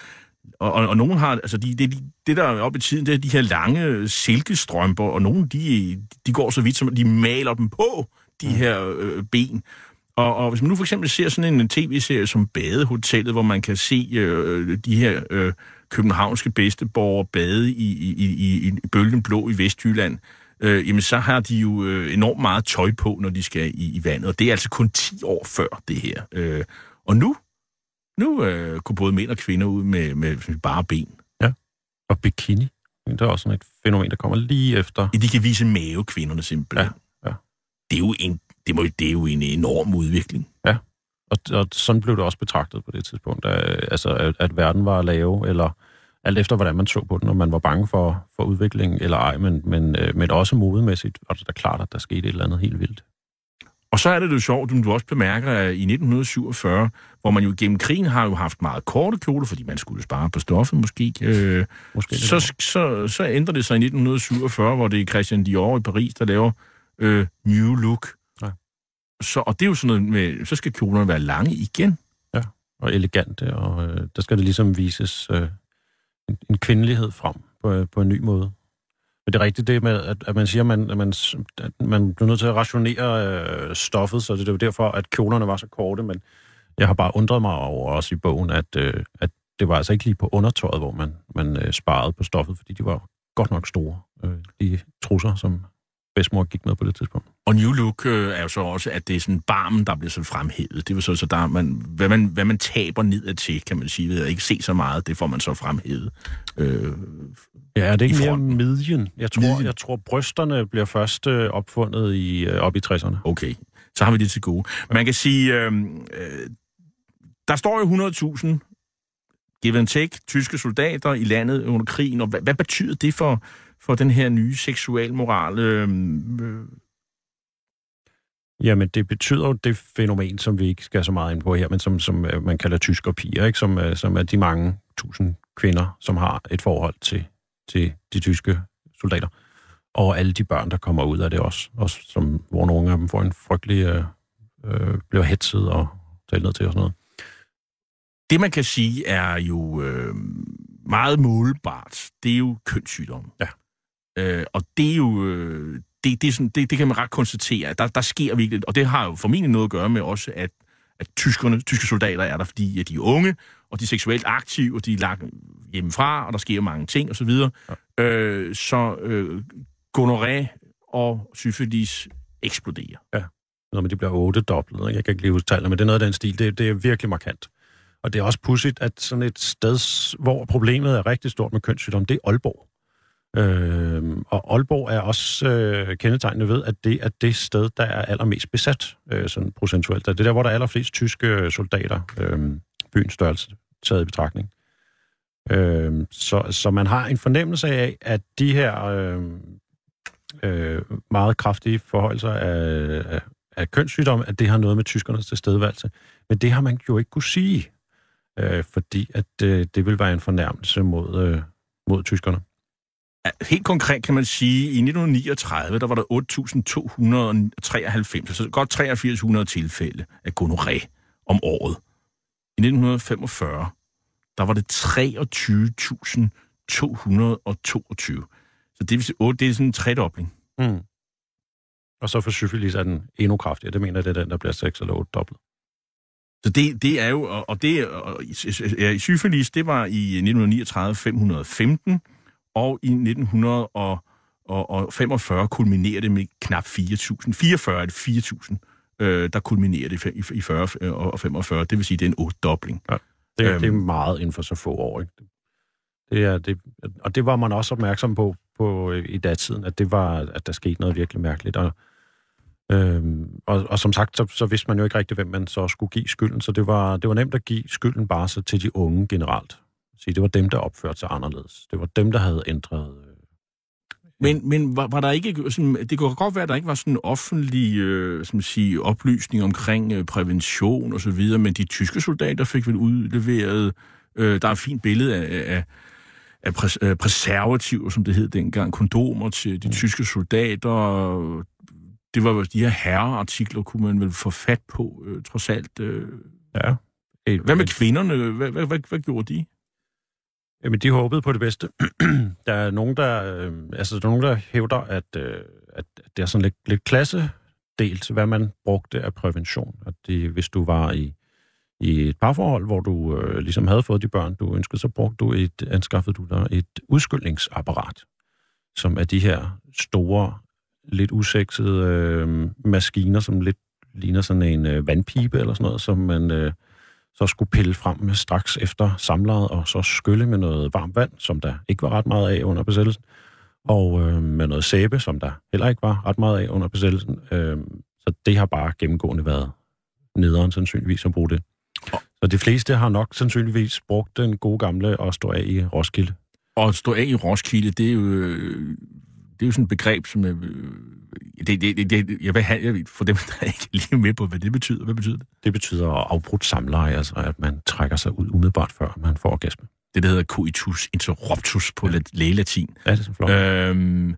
Speaker 1: og, og, og nogen har, altså de, det, det der er oppe i tiden, det er de her lange silkestrømper, og nogle de, de går så vidt, som de maler dem på, de her øh, ben. Og, og hvis man nu for eksempel ser sådan en tv-serie som Badehotellet, hvor man kan se øh, de her øh, københavnske bedsteborgere bade i, i, i, i bølgen blå i Vestjylland, øh, jamen så har de jo øh, enormt meget tøj på, når de skal i, i vandet. Og det er altså kun 10 år før det her. Øh, og nu, nu øh, kunne både mænd og kvinder ud med, med bare ben.
Speaker 2: Og bikini. Det er også sådan et fænomen, der kommer lige efter.
Speaker 1: De kan vise mave, kvinderne simpelthen.
Speaker 2: Ja, ja.
Speaker 1: Det, er jo en, det, må, det er jo en enorm udvikling.
Speaker 2: Og, og sådan blev det også betragtet på det tidspunkt, at, altså, at, at verden var lave, eller alt efter, hvordan man så på den, og man var bange for, for udviklingen eller ej, men, men, øh, men også modemæssigt var det da klart, at der skete et eller andet helt vildt.
Speaker 1: Og så er det jo sjovt, som du også bemærker, at i 1947, hvor man jo gennem krigen har jo haft meget korte kjoler, fordi man skulle spare på stoffet måske, øh,
Speaker 2: Måske det
Speaker 1: så, så, så ændrer det sig i 1947, hvor det er Christian Dior i Paris, der laver øh, New Look.
Speaker 2: Ja.
Speaker 1: Så, og det er jo sådan noget med, så skal kjolerne være lange igen.
Speaker 2: og elegante, og øh, der skal det ligesom vises øh, en, en kvindelighed frem på, øh, på en ny måde. Men det er rigtigt det med, at, at man siger, at man, at man, at man bliver nødt til at rationere øh, stoffet, så det er jo derfor, at kjolerne var så korte, men jeg har bare undret mig over også i bogen, at, øh, at det var altså ikke lige på undertøjet, hvor man, man øh, sparede på stoffet, fordi de var godt nok store, øh, de trusser, som bedsmor gik med på det tidspunkt.
Speaker 1: Og New Look øh, er jo så også, at det er sådan barmen, der bliver så fremhævet. Det var så, så der, er man, hvad, man, hvad man taber nedad til, kan man sige, ved at ikke se så meget, det får man så fremhævet. Øh,
Speaker 2: Ja, er det ikke mere midjen? Jeg tror,
Speaker 1: Midjen.
Speaker 2: jeg tror brysterne bliver først øh, opfundet i, øh, op i 60'erne.
Speaker 1: Okay, så har vi det til gode. Man kan sige, øh, øh, der står jo 100.000 give and take, tyske soldater i landet under krigen, og hvad, hvad betyder det for, for den her nye seksualmoral? Øh, øh,
Speaker 2: Jamen, det betyder jo det fænomen, som vi ikke skal så meget ind på her, men som, som øh, man kalder tyskerpiger, ikke? Som, øh, som er de mange tusind kvinder, som har et forhold til, til de tyske soldater. Og alle de børn, der kommer ud af det også, også som, hvor nogle af dem får en frygtelig... Øh, øh, bliver hetset og talt ned til og sådan noget.
Speaker 1: det, man kan sige, er jo øh, meget målbart. Det er jo kønssygdom.
Speaker 2: Ja.
Speaker 1: Øh, og det er jo... Øh, det, det, er sådan, det, det kan man ret konstatere. Der, der sker virkelig... Og det har jo formentlig noget at gøre med også, at, at tyskerne, tyske soldater er der, fordi at de er unge, og de er seksuelt aktive, og de er lagt hjemmefra, og der sker mange ting osv. Ja. Øh, så øh, gonoré og syfilis eksploderer.
Speaker 2: Noget med, de bliver otte dobbelt. Ikke? Jeg kan ikke lige huske tallene, men det er noget af den stil. Det, det er virkelig markant. Og det er også pudsigt, at sådan et sted, hvor problemet er rigtig stort med kønssygdom, det er Aalborg. Øh, og Aalborg er også øh, kendetegnende ved, at det er det sted, der er allermest besat, øh, sådan procentuelt. Det er der, hvor der er allerflest tyske øh, soldater, øh, byens størrelse taget i betragtning. Øh, så, så man har en fornemmelse af, at de her øh, øh, meget kraftige forholdelser af, af, af kønssygdom, at det har noget med tyskernes tilstedeværelse. Men det har man jo ikke kunne sige, øh, fordi at øh, det vil være en fornærmelse mod, øh, mod tyskerne.
Speaker 1: Helt konkret kan man sige, at i 1939, der var der 8.293, altså godt 8300 tilfælde af gonoré om året. I 1945, der var det 23.222. Så det vil sige, åh, det er sådan en tredobling.
Speaker 2: Mm. Og så for syfilis er den endnu kraftigere. Det mener det er den, der bliver 6 eller 8 dobbelt.
Speaker 1: Så det, det er jo, og- og det, og, syfilis, det var i 1939 515, og i 1945 kulminerer det med knap 4.000. 44 er det 4.000, øh, der kulminerer det i- i 40 og 45. Det vil sige, det er en 8-dobling.
Speaker 2: Det,
Speaker 1: Øhm.
Speaker 2: det er meget inden for så få år. Ikke? Det er, det, og det var man også opmærksom på på øh, i datiden, at det var, at der skete noget virkelig mærkeligt. Og, øhm, og, og som sagt, så, så vidste man jo ikke rigtigt, hvem man så skulle give skylden, så det var, det var nemt at give skylden bare så til de unge generelt. Så det var dem, der opførte sig anderledes. Det var dem, der havde ændret øh,
Speaker 1: Men, men var, var der ikke sådan, det kunne godt være, at der ikke var sådan en offentlig øh, som sige, oplysning omkring øh, prævention og så videre, men de tyske soldater fik vel udleveret, øh, der er et fint billede af, af, af pres, øh, preservativer, som det hed dengang, kondomer til de tyske soldater. Det var jo de her herreartikler, kunne man vel få fat på, øh, trods alt. Øh.
Speaker 2: Ja.
Speaker 1: Hvad med kvinderne? Hvad, hvad, hvad, hvad gjorde de?
Speaker 2: Jamen, de håbede på det bedste. der er nogen, der, øh, altså, der, er nogen, der hævder, at, øh, at det er sådan lidt, lidt klassedelt, hvad man brugte af prævention. At det, hvis du var i, i et parforhold, hvor du øh, ligesom havde fået de børn, du ønskede, så brugte du et, anskaffede du dig et udskyldningsapparat, som er de her store, lidt usexede øh, maskiner, som lidt ligner sådan en øh, vandpipe eller sådan noget, som man... Øh, så skulle pille frem med straks efter samlejet, og så skylle med noget varmt vand, som der ikke var ret meget af under besættelsen, og øh, med noget sæbe, som der heller ikke var ret meget af under besættelsen. Øh, så det har bare gennemgående været nederen sandsynligvis at bruge det. Så de fleste har nok sandsynligvis brugt den gode gamle og stå af i Roskilde.
Speaker 1: Og stå af i Roskilde, det er jo, øh, det er jo sådan et begreb, som øh, det, det, det, jeg vil have, jeg vil, for dem, der er ikke lige med på, hvad det betyder. Hvad betyder det?
Speaker 2: Det betyder afbrudt samleje, altså at man trækker sig ud umiddelbart før man får orgasme.
Speaker 1: Det, der hedder coitus interruptus på ja. lægelatin.
Speaker 2: Ja, det er så flot.
Speaker 1: Øhm,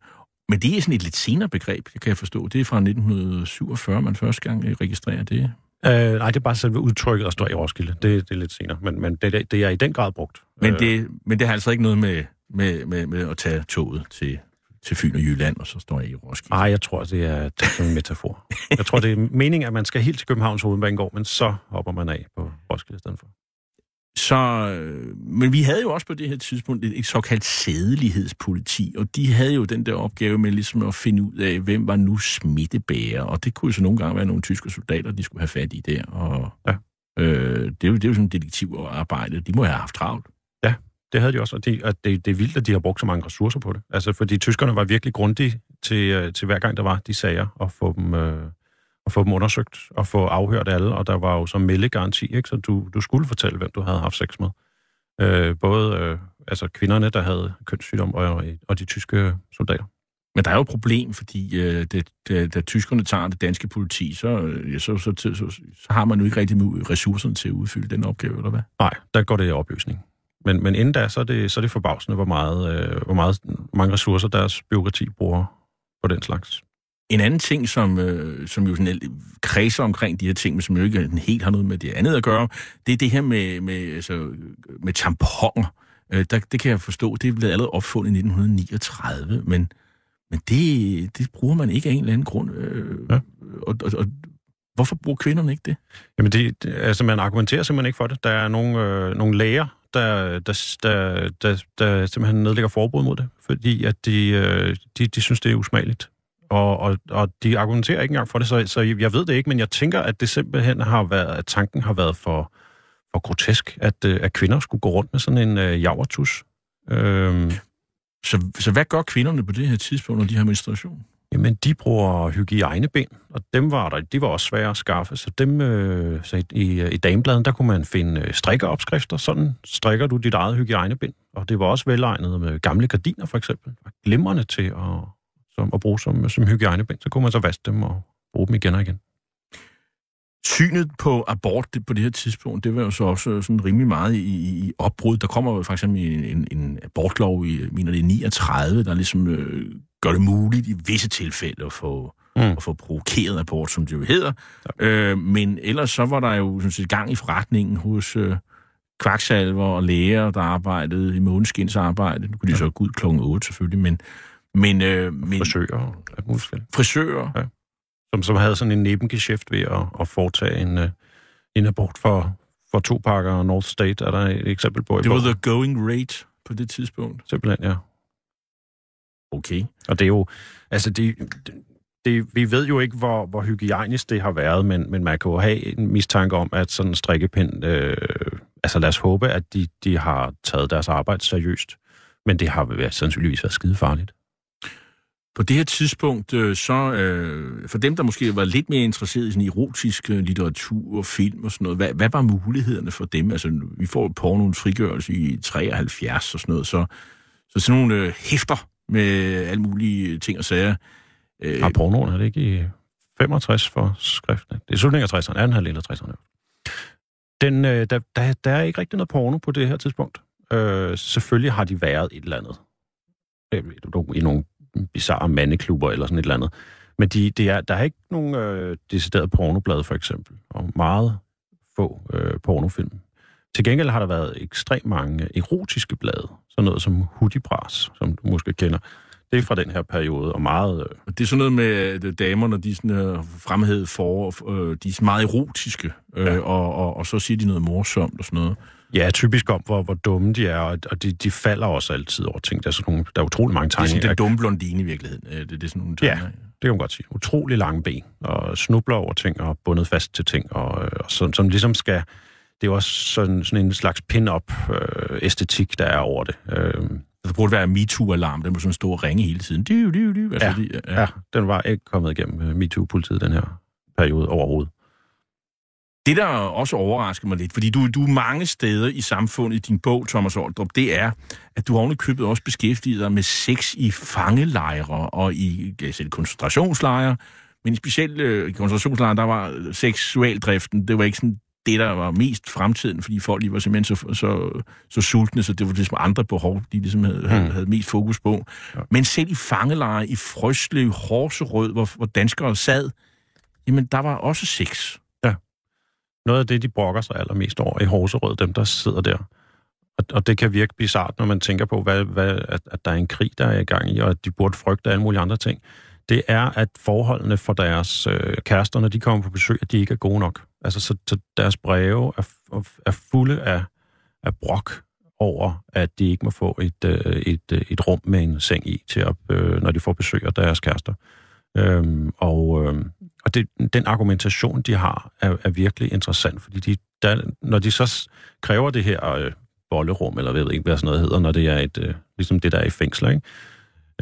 Speaker 1: men det er sådan et lidt senere begreb, det kan jeg forstå. Det er fra 1947, man første gang registrerer det.
Speaker 2: Øh, nej, det er bare selve udtrykket at stå i Roskilde. Det, det er lidt senere, men, men det, det er i den grad brugt.
Speaker 1: Men det, men det har altså ikke noget med, med, med, med at tage toget til til Fyn og Jylland, og så står jeg i Roskilde.
Speaker 2: Nej, jeg tror, det er, det er en metafor. jeg tror, det er meningen, at man skal helt til Københavns hovedbanegård, men så hopper man af på Roskilde i stedet for.
Speaker 1: Så, øh, men vi havde jo også på det her tidspunkt et, et såkaldt sædelighedspoliti, og de havde jo den der opgave med ligesom at finde ud af, hvem var nu smittebærer, og det kunne jo så nogle gange være nogle tyske soldater, de skulle have fat i der, og ja. øh, det, er jo, det er jo sådan et detektivarbejde, de må have haft travlt.
Speaker 2: Det havde de også, og, de, og det, det er vildt, at de har brugt så mange ressourcer på det. Altså, fordi tyskerne var virkelig grundige til, øh, til hver gang, der var de sager, og få dem, øh, at få dem undersøgt, og få afhørt alle, og der var jo så meldegaranti, ikke? så du, du skulle fortælle, hvem du havde haft sex med. Øh, både øh, altså kvinderne, der havde kønssygdom, og, og de tyske soldater.
Speaker 1: Men der er jo et problem, fordi øh, det, det, da tyskerne tager det danske politi, så, øh, så, så, så, så, så har man jo ikke rigtig ressourcerne til at udfylde den opgave, eller hvad?
Speaker 2: Nej, der går det i opløsning. Men, men inden da, så er det, så er det forbavsende, hvor, meget, øh, hvor meget, mange ressourcer deres byråkrati bruger på den slags.
Speaker 1: En anden ting, som, øh, som jo sådan kredser omkring de her ting, men som jo ikke helt har noget med det andet at gøre, det er det her med, med, altså, med tamponer. Øh, der, det kan jeg forstå, det er blevet allerede opfundet i 1939, men, men det, det bruger man ikke af en eller anden grund. Øh, ja. og, og, og hvorfor bruger kvinderne ikke det?
Speaker 2: Jamen, det, det, altså man argumenterer simpelthen ikke for det. Der er nogle, øh, nogle læger, der, der, der, der, der simpelthen nedlægger forbud mod det, fordi at de, øh, de, de synes, det er usmageligt. Og, og, og de argumenterer ikke engang for det, så, så jeg ved det ikke, men jeg tænker, at det simpelthen har været, at tanken har været for, for grotesk, at, øh, at kvinder skulle gå rundt med sådan en øh, javertus. Øhm.
Speaker 1: Så, så hvad gør kvinderne på det her tidspunkt, når de har menstruation?
Speaker 2: Jamen, de bruger hygiejneben, og dem var der, de var også svære at skaffe. Så dem, øh, så i, i damebladen, der kunne man finde øh, strikkeopskrifter. Sådan strikker du dit eget hygiejnebind. Og det var også velegnet med gamle gardiner, for eksempel. Glimrende til at, som, at bruge som, som hygiejnebind. Så kunne man så vaske dem og bruge dem igen og igen.
Speaker 1: Synet på abort det, på det her tidspunkt, det var jo så også øh, sådan rimelig meget i, i opbrud. Der kommer jo for eksempel en, en, en abortlov i, mener det 39, der ligesom øh, gør det muligt i visse tilfælde at få, mm. at få provokeret abort, som det jo hedder. Ja. Øh, men ellers så var der jo sådan set gang i forretningen hos øh, kvaksalver og læger, der arbejdede i måneskinsarbejde. Nu kunne de ja. så gå ud kl. 8 selvfølgelig, men... men, øh, men
Speaker 2: frisører.
Speaker 1: Frisører. Ja.
Speaker 2: Som, som havde sådan en nebengeschæft ved at, at foretage en, uh, en abort for, for to pakker North State, er der et eksempel på.
Speaker 1: Det var the going rate på det tidspunkt.
Speaker 2: Simpelthen, ja.
Speaker 1: Okay.
Speaker 2: Og det er jo, altså det, det, vi ved jo ikke, hvor, hvor hygiejnisk det har været, men, men man kan jo have en mistanke om, at sådan en strikkepind, øh, altså lad os håbe, at de, de har taget deres arbejde seriøst, men det har været, sandsynligvis været skide farligt.
Speaker 1: På det her tidspunkt, øh, så øh, for dem, der måske var lidt mere interesseret i sådan erotisk øh, litteratur og film og sådan noget, hvad, hvad var mulighederne for dem? Altså, vi får jo pornoens frigørelse i 73 og sådan noget, så, så sådan nogle øh, hæfter med alle mulige ting og sager.
Speaker 2: Øh, Har pornoen er det ikke i 65 for skriftene? Det er slutningen af 60'erne, anden halvdel af 60'erne. Den, øh, der, der, der er ikke rigtig noget porno på det her tidspunkt. Øh, selvfølgelig har de været et eller andet. Øh, I nogle bizarre mandeklubber eller sådan et eller andet. Men de, de er, der er ikke nogen øh, decideret pornoblad, for eksempel. Og meget få øh, pornofilm. Til gengæld har der været ekstremt mange erotiske blade. Sådan noget som Hudibras, som du måske kender. Det er fra den her periode, og meget... Øh...
Speaker 1: Det er sådan noget med øh, damer, når de sådan, øh, fremhævet for, øh, de er meget erotiske, øh, ja. og, og, og så siger de noget morsomt og sådan noget.
Speaker 2: Ja, typisk om, hvor, hvor dumme de er, og de, de falder også altid over ting. Der er, sådan nogle, der er utrolig mange tegninger.
Speaker 1: Det er sådan den dumme blondine i virkeligheden. Øh, det, det er sådan nogle
Speaker 2: tegninger. Ja, det kan man godt sige. Utrolig lange ben, og snubler over ting, og bundet fast til ting, og, og som, som ligesom skal... Det er jo også sådan, sådan en slags pin-up øh, der er over det. Øh,
Speaker 1: der burde være MeToo-alarm, den må sådan stå og ringe hele tiden. Dy, dy, dy.
Speaker 2: Altså, ja, de, ja. ja, den var ikke kommet igennem øh, MeToo-politiet den her periode overhovedet.
Speaker 1: Det, der også overrasker mig lidt, fordi du, du er mange steder i samfundet i din bog, Thomas Oldrup, det er, at du oven købet også beskæftiget dig med sex i fangelejre og i altså, koncentrationslejre, men specielt øh, i koncentrationslejre, der var seksualdriften, det var ikke sådan det, der var mest fremtiden, fordi folk de var simpelthen så, så, så sultne, så det var ligesom andre behov, de ligesom havde, mm. havde, havde mest fokus på. Ja. Men selv i fangelejre i Frøslev, Horserød, hvor, hvor danskere sad, jamen der var også sex.
Speaker 2: Ja. Noget af det, de brokker sig allermest over i Horserød, dem der sidder der. Og, og det kan virke bizart, når man tænker på, hvad, hvad, at, at der er en krig, der er i gang i, og at de burde frygte alle mulige andre ting. Det er, at forholdene for deres øh, kærester, når de kommer på besøg, at de ikke er gode nok. Altså, så, så deres breve er, er fulde af, af brok over, at de ikke må få et, øh, et, øh, et rum med en seng i, til at, øh, når de får besøg af deres kærester. Øhm, og øh, og det, den argumentation, de har, er, er virkelig interessant, fordi de, der, når de så kræver det her øh, bollerum, eller ved ikke, hvad sådan noget hedder, når det er et, øh, ligesom det, der er i fængsler, ikke?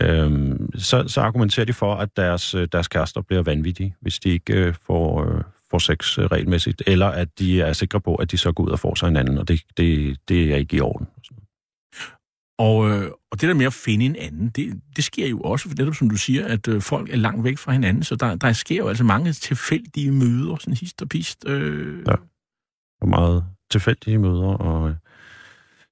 Speaker 2: Øhm, så, så argumenterer de for, at deres, øh, deres kærester bliver vanvittige, hvis de ikke øh, får, øh, får sex øh, regelmæssigt, eller at de er sikre på, at de så går ud og får sig en anden, og det, det, det er ikke i orden.
Speaker 1: Og, øh, og det der med at finde en anden, det, det sker jo også, netop som du siger, at øh, folk er langt væk fra hinanden, så der, der sker jo altså mange tilfældige møder, sådan hist og pist. Øh.
Speaker 2: Ja, og meget tilfældige møder, og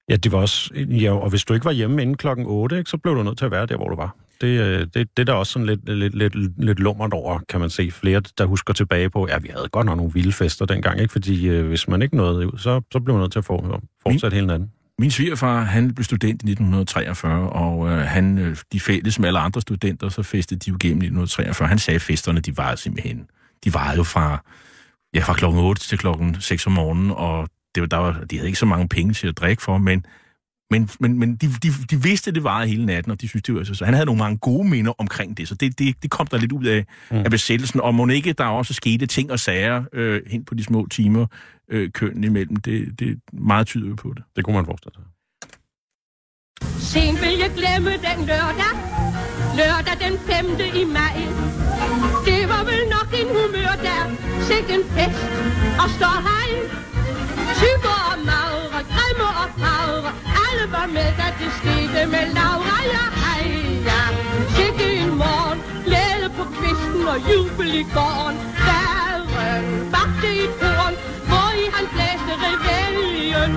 Speaker 2: ja, det var også, ja, og hvis du ikke var hjemme inden klokken 8, ikke, så blev du nødt til at være der, hvor du var. Det, øh, det, det er der også sådan lidt, lidt, lidt, lidt lummert over, kan man se. Flere, der husker tilbage på, ja, vi havde godt nok nogle vilde fester dengang, ikke? fordi øh, hvis man ikke nåede ud, så, så blev man nødt til at få, fortsætte hele natten.
Speaker 1: Min svigerfar, han blev student i 1943, og øh, han, øh, de fælles med alle andre studenter, så festede de jo gennem 1943. Han sagde, at festerne, de var simpelthen, de var jo fra, ja, fra klokken 8 til klokken 6 om morgenen, og det, der var, de havde ikke så mange penge til at drikke for, men men, men, men de, de, de vidste, at det varede hele natten, og de synes, det var, så han havde nogle mange gode minder omkring det, så det, det, det kom der lidt ud af, mm. af besættelsen, og må ikke der også skete ting og sager øh, hen på de små timer, øh, kønnen imellem, det, det meget tyder på det.
Speaker 2: Det kunne man forestille sig.
Speaker 3: Sent vil jeg glemme den lørdag, lørdag den 5. i maj. Det var vel nok en humør der, sikke en fest, og står hej. Tykker og magre, grimme og fagre, alle var med, da det skete med Laura, ja, hej, ja. Sikke en morgen, glæde på kvisten og jubel i gården. Færen bagte i korn, hvor i han blæste reveljen.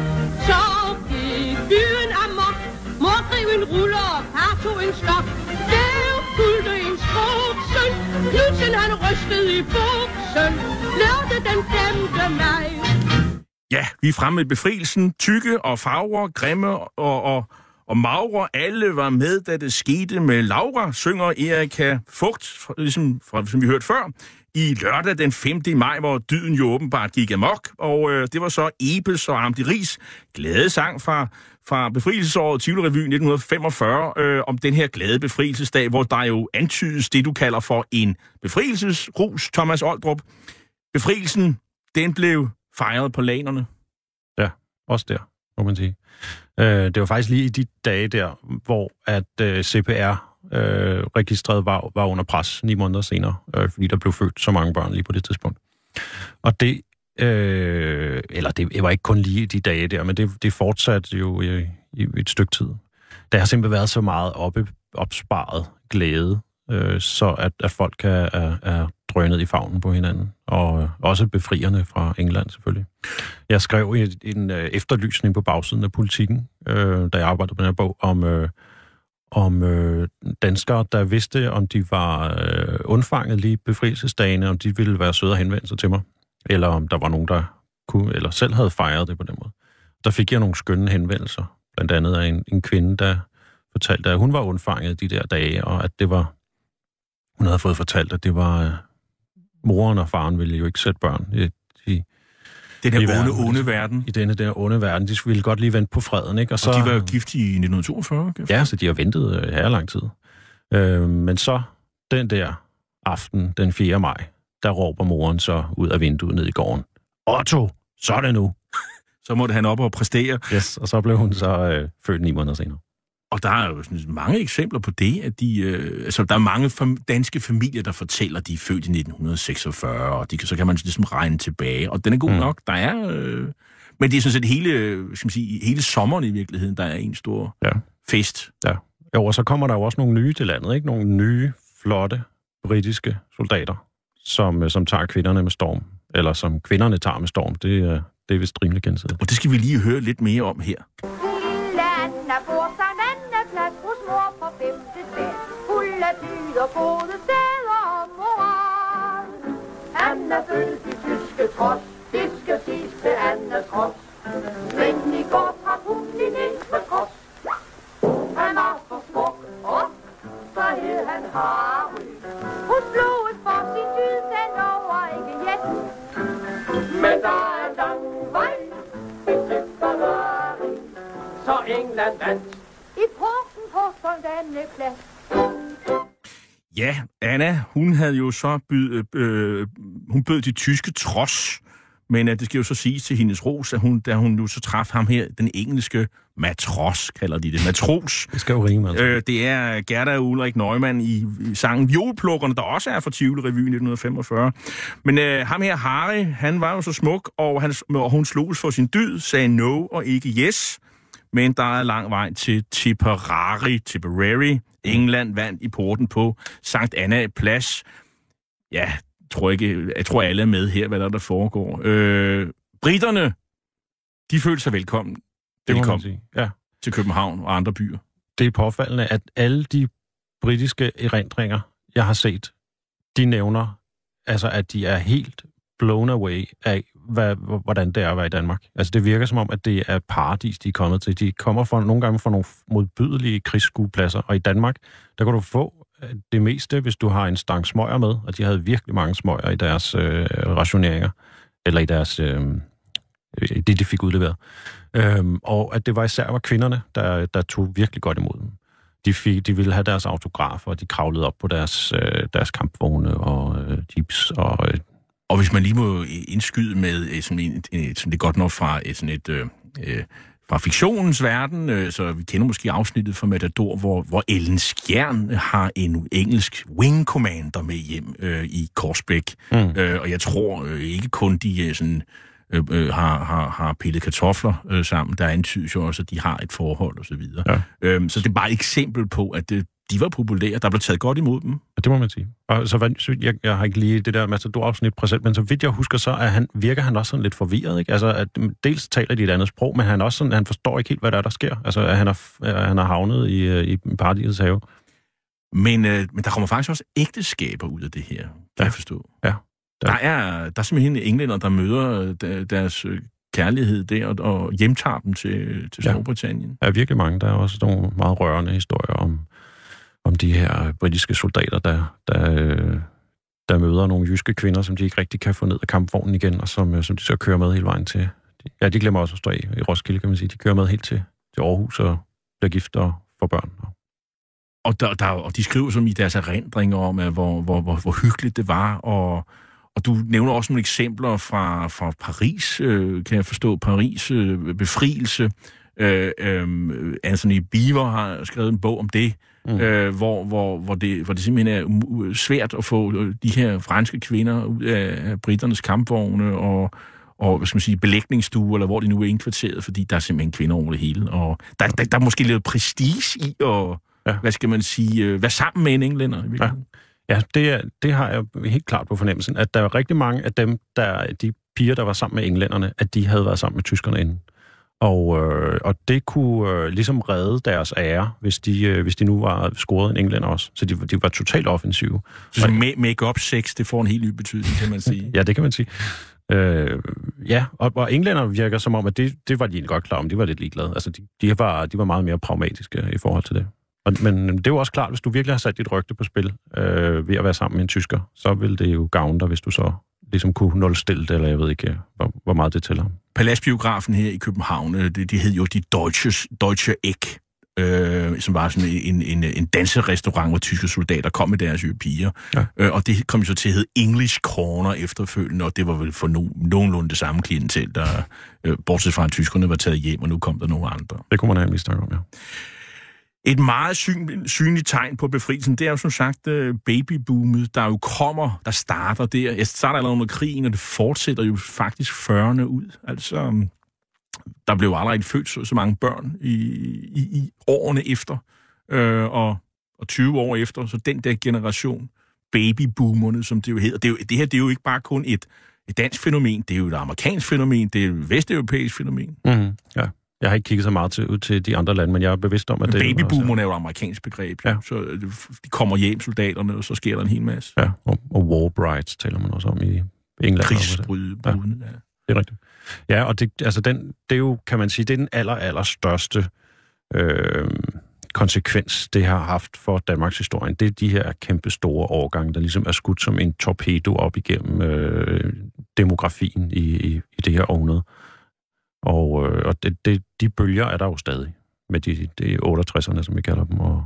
Speaker 3: Så gik byen amok, mor drev en ruller og far tog en stok. Der fulgte en sprogsen, Knudsen han rystede i buksen. Lørdag den 5. maj.
Speaker 1: Ja, vi er fremme med befrielsen. Tykke og farver, grimme og, og, og magre, alle var med, da det skete med Laura, synger Erika Fugt, ligesom fra, som vi hørte før, i lørdag den 5. maj, hvor dyden jo åbenbart gik amok, og øh, det var så Ebels og Amdi glade sang fra, fra befrielsesåret Tivoli Revy 1945 øh, om den her glade befrielsesdag, hvor der jo antydes det, du kalder for en befrielsesrus, Thomas Oldrup. Befrielsen, den blev fejret på lanerne.
Speaker 2: Ja, også der, må man sige. Øh, det var faktisk lige i de dage der, hvor at øh, CPR øh, registreret var, var under pres ni måneder senere, øh, fordi der blev født så mange børn lige på det tidspunkt. Og det, øh, eller det var ikke kun lige de dage der, men det, det fortsatte jo i, i et stykke tid. Der har simpelthen været så meget oppe, opsparet glæde, øh, så at, at folk er, er, er drønet i favnen på hinanden, og øh, også befrierne fra England selvfølgelig. Jeg skrev en, en efterlysning på bagsiden af politikken, øh, da jeg arbejdede på den her bog, om, øh, om øh, danskere, der vidste, om de var øh, undfanget lige befrielsesdagene, om de ville være søde og henvende sig til mig, eller om der var nogen, der kunne, eller selv havde fejret det på den måde. Der fik jeg nogle skønne henvendelser, blandt andet af en, en kvinde, der fortalte, at hun var undfanget de der dage, og at det var, hun havde fået fortalt, at det var, øh, moren og faren ville jo ikke sætte børn i, i
Speaker 1: den her
Speaker 2: i
Speaker 1: onde,
Speaker 2: verden.
Speaker 1: onde verden.
Speaker 2: i denne der onde verden. De ville godt lige vente på freden, ikke?
Speaker 1: Og de var jo gift i 1942. kan jeg
Speaker 2: Ja, så de har ventet øh, her lang tid. Øh, men så den der aften, den 4. maj, der råber moren så ud af vinduet ned i gården. Otto, så er det nu.
Speaker 1: Så måtte han op og præstere.
Speaker 2: Yes, og så blev hun så øh, født ni måneder senere.
Speaker 1: Og der er jo sådan mange eksempler på det, at de, øh, altså, der er mange fam- danske familier, der fortæller, at de er født i 1946, og de, kan- så kan man ligesom regne tilbage. Og den er god
Speaker 2: Mm.
Speaker 1: nok. Der er... Øh, men det er sådan set hele, skal man sige, hele sommeren i virkeligheden, der er en stor
Speaker 2: Ja.
Speaker 1: fest.
Speaker 2: Ja. Jo, og så kommer der jo også nogle nye til landet, ikke? Nogle nye, flotte, britiske soldater, som, øh, som tager kvinderne med storm. Eller som kvinderne tager med storm. Det, øh, det er vist rimelig gensidigt.
Speaker 1: Og det skal vi lige høre lidt mere om her.
Speaker 3: Anna født i tyske trods, det skal siges til Annas trods. Men i går fra hun en enkelt trods. Han var for smuk, og så hed han Harry. Hun slog et for sin dyd, den over ikke jet. Men der er lang vej til Ferrari. Så England vandt i porten på Sankt plads.
Speaker 1: Ja, Anna, hun havde jo så byd, øh, hun bød de tyske trods, men øh, det skal jo så siges til hendes ros, at hun, da hun nu så traf ham her, den engelske matros, kalder de det, matros.
Speaker 2: Det skal jo rime, altså.
Speaker 1: Øh, det er Gerda Ulrik Neumann i, i sangen Violplukkerne, der også er fra Tivoli Revy 1945. Men øh, ham her, Harry, han var jo så smuk, og, han, og hun slogs for sin dyd, sagde no og ikke yes. Men der er lang vej til Tipperary, Tipperary. England vandt i porten på Sankt Anna Plads. Ja, tror ikke, jeg tror alle er med her, hvad der, der foregår. Øh, britterne, de følte sig velkommen,
Speaker 2: det
Speaker 1: kom
Speaker 2: sige. Ja.
Speaker 1: til København og andre byer.
Speaker 2: det er påfaldende, at alle de britiske erindringer, jeg har set, de nævner, altså at de er helt blown away af, hvad, hvordan det er at være i Danmark. Altså det virker som om, at det er et paradis, de er kommet til. De kommer fra, nogle gange fra nogle modbydelige krigsskuepladser, og i Danmark, der kan du få øh, det meste, hvis du har en stang smøger med, og de havde virkelig mange smøger i deres øh, rationeringer, eller i deres, øh, det de fik udleveret. Øhm, og at det var især var kvinderne, der, der tog virkelig godt imod dem. De, fik, de ville have deres autografer, og de kravlede op på deres, øh, deres kampvogne og øh, jeeps. Og, øh,
Speaker 1: og hvis man lige må indskyde med øh, sådan en, sådan det godt nok fra et, sådan et, øh, øh, fra fiktionens verden, øh, så vi kender måske afsnittet fra Matador, hvor, hvor Ellen Skjern har en engelsk wing commander med hjem øh, i Korsbæk.
Speaker 2: Mm.
Speaker 1: Øh, og jeg tror øh, ikke kun de øh, sådan, øh, øh, har, har, har pillet kartofler øh, sammen. Der antydes jo også, at de har et forhold og så videre.
Speaker 2: Ja.
Speaker 1: Øhm, så det er bare et eksempel på, at det, de var populære. Der blev taget godt imod dem.
Speaker 2: Ja, det må man sige. Og så, så jeg, jeg har ikke lige det der Matador-afsnit præsent, men så vidt jeg husker, så er han, virker han også sådan lidt forvirret. Ikke? Altså, at, mm, dels taler de et andet sprog, men han, også sådan, han forstår ikke helt, hvad der, er, der sker. Altså, at han er, at han er havnet i, øh, i paradisets have.
Speaker 1: Men, øh, men der kommer faktisk også ægteskaber ud af det her, kan
Speaker 2: Ja.
Speaker 1: jeg forstå.
Speaker 2: Ja.
Speaker 1: Der er, der er simpelthen englænder, der møder øh, der- deres øh, kærlighed der og, og hjemtager dem til, til
Speaker 2: Ja.
Speaker 1: Storbritannien.
Speaker 2: Der er virkelig mange. Der er også nogle meget rørende historier om, om de her britiske soldater, der, der, øh, der møder nogle jyske kvinder, som de ikke rigtig kan få ned af kampvognen igen, og som, øh, som de så kører med hele vejen til. Ja, de glemmer også at stå i, i Roskilde, kan man sige. De kører med helt til, til Aarhus og bliver gift og får børn.
Speaker 1: Og, der, der, og de skriver som i deres erindringer om, at hvor, hvor, hvor, hvor hyggeligt det var, og, og du nævner også nogle eksempler fra, fra Paris, øh, kan jeg forstå, Paris øh, befrielse, Øh, øh, Anthony Beaver har skrevet en bog om det, mm. øh, hvor, hvor, hvor, det, hvor det simpelthen er svært at få øh, de her franske kvinder ud af britternes kampvogne og, og hvad skal man sige, belægningsstue, eller hvor de nu er indkvarteret, fordi der er simpelthen kvinder over det hele. Og der, der, der er måske lidt prestige i at, ja. hvad skal man sige, øh, være sammen med en englænder.
Speaker 2: Ja. Ja, det, er, det har jeg helt klart på fornemmelsen, at der er rigtig mange af dem, der de piger, der var sammen med englænderne, at de havde været sammen med tyskerne inden. Og, øh, og det kunne øh, ligesom redde deres ære, hvis de, øh, hvis de nu var scoret en englænder også. Så de, de var totalt offensive.
Speaker 1: Så make-up sex, det får en helt ny betydning, kan man sige.
Speaker 2: ja, det kan man sige. Øh, ja, og, og englænder virker som om, at det, det var de egentlig godt klar om. De var lidt ligeglade. Altså, de, de, var, de var meget mere pragmatiske i forhold til det. Og, men det er jo også klart, hvis du virkelig har sat dit rygte på spil øh, ved at være sammen med en tysker, så vil det jo gavne dig, hvis du så ligesom kunne nulstille det, eller jeg ved ikke, hvor, hvor meget det tæller.
Speaker 1: Paladsbiografen her i København, øh, det, det hed jo de Deutsche, Deutsche Eck, øh, som var sådan en, en, en danserestaurant, hvor tyske soldater kom med deres piger. Ja. Øh, og det kom så til at hedde English Corner efterfølgende, og det var vel for no, nogenlunde det samme klientel, der, øh, bortset fra at tyskerne var taget hjem, og nu kom der nogle andre.
Speaker 2: Det kunne man have en mistanke om, ja.
Speaker 1: Et meget syn, synligt tegn på befrielsen, det er jo som sagt øh, babyboomet, der jo kommer, der starter der. Jeg starter allerede under krigen, og det fortsætter jo faktisk 40'erne ud. Altså, mm, der blev aldrig født så, så mange børn i, i, i årene efter, øh, og, og 20 år efter, så den der generation, babyboomerne, som det jo hedder, det, er jo, det her det er jo ikke bare kun et, et dansk fænomen, det er jo et amerikansk fænomen, det er et vesteuropæisk fænomen.
Speaker 2: Mm, ja. Jeg har ikke kigget så meget til, ud til de andre lande, men jeg er bevidst om, at det...
Speaker 1: Babyboomerne er jo et amerikansk begreb. Ja. Så øh, de kommer hjem, soldaterne, og så sker der en hel masse.
Speaker 2: Ja, og, og war brides taler man også om i England.
Speaker 1: Krigsbrydende, ja. ja. Det
Speaker 2: er rigtigt. Ja, og det, altså den, det er jo, kan man sige, det er den aller, aller største øh, konsekvens, det har haft for Danmarks historie. Det er de her kæmpe store årgange, der ligesom er skudt som en torpedo op igennem øh, demografien i, i, i det her århundrede. Og, øh, og det, det, de bølger er der jo stadig med de, de 68'erne, som vi kalder dem. Og,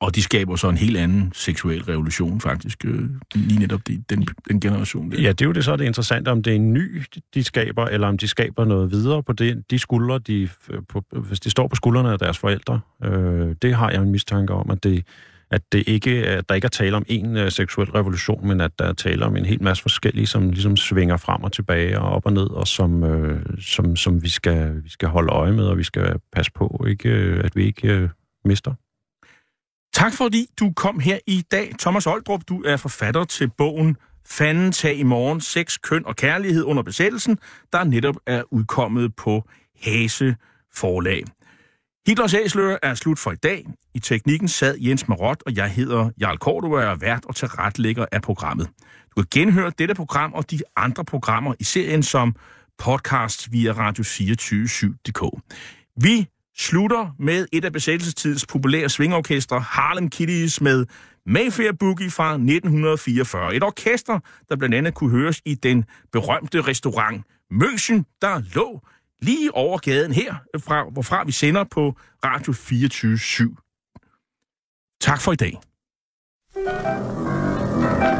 Speaker 1: og de skaber så en helt anden seksuel revolution, faktisk, øh, lige netop de, den, den generation. Der.
Speaker 2: Ja, det er jo det, så er det interessant, om det er en ny, de skaber, eller om de skaber noget videre på det, de skuldre, de, på, hvis de står på skuldrene af deres forældre. Øh, det har jeg en mistanke om, at det, at det ikke, at der ikke er tale om en uh, seksuel revolution, men at der er tale om en hel masse forskellige, som ligesom svinger frem og tilbage og op og ned, og som, uh, som, som vi, skal, vi skal holde øje med, og vi skal passe på, ikke, øh, at vi ikke uh, mister.
Speaker 1: Tak fordi du kom her i dag. Thomas Oldrup, du er forfatter til bogen Fanden tag i morgen, sex, køn og kærlighed under besættelsen, der netop er udkommet på Hase forlag. Hitlers Æsler er slut for i dag. I teknikken sad Jens Marot, og jeg hedder Jarl Kortua og er vært og tilretlægger af programmet. Du kan genhøre dette program og de andre programmer i serien som podcast via radio247.dk. Vi slutter med et af besættelsestidens populære svingorkester, Harlem Kitties, med Mayfair Boogie fra 1944. Et orkester, der blandt andet kunne høres i den berømte restaurant Møsen, der lå lige over gaden her, fra, hvorfra vi sender på Radio 24 /7. Tak for i dag. thank you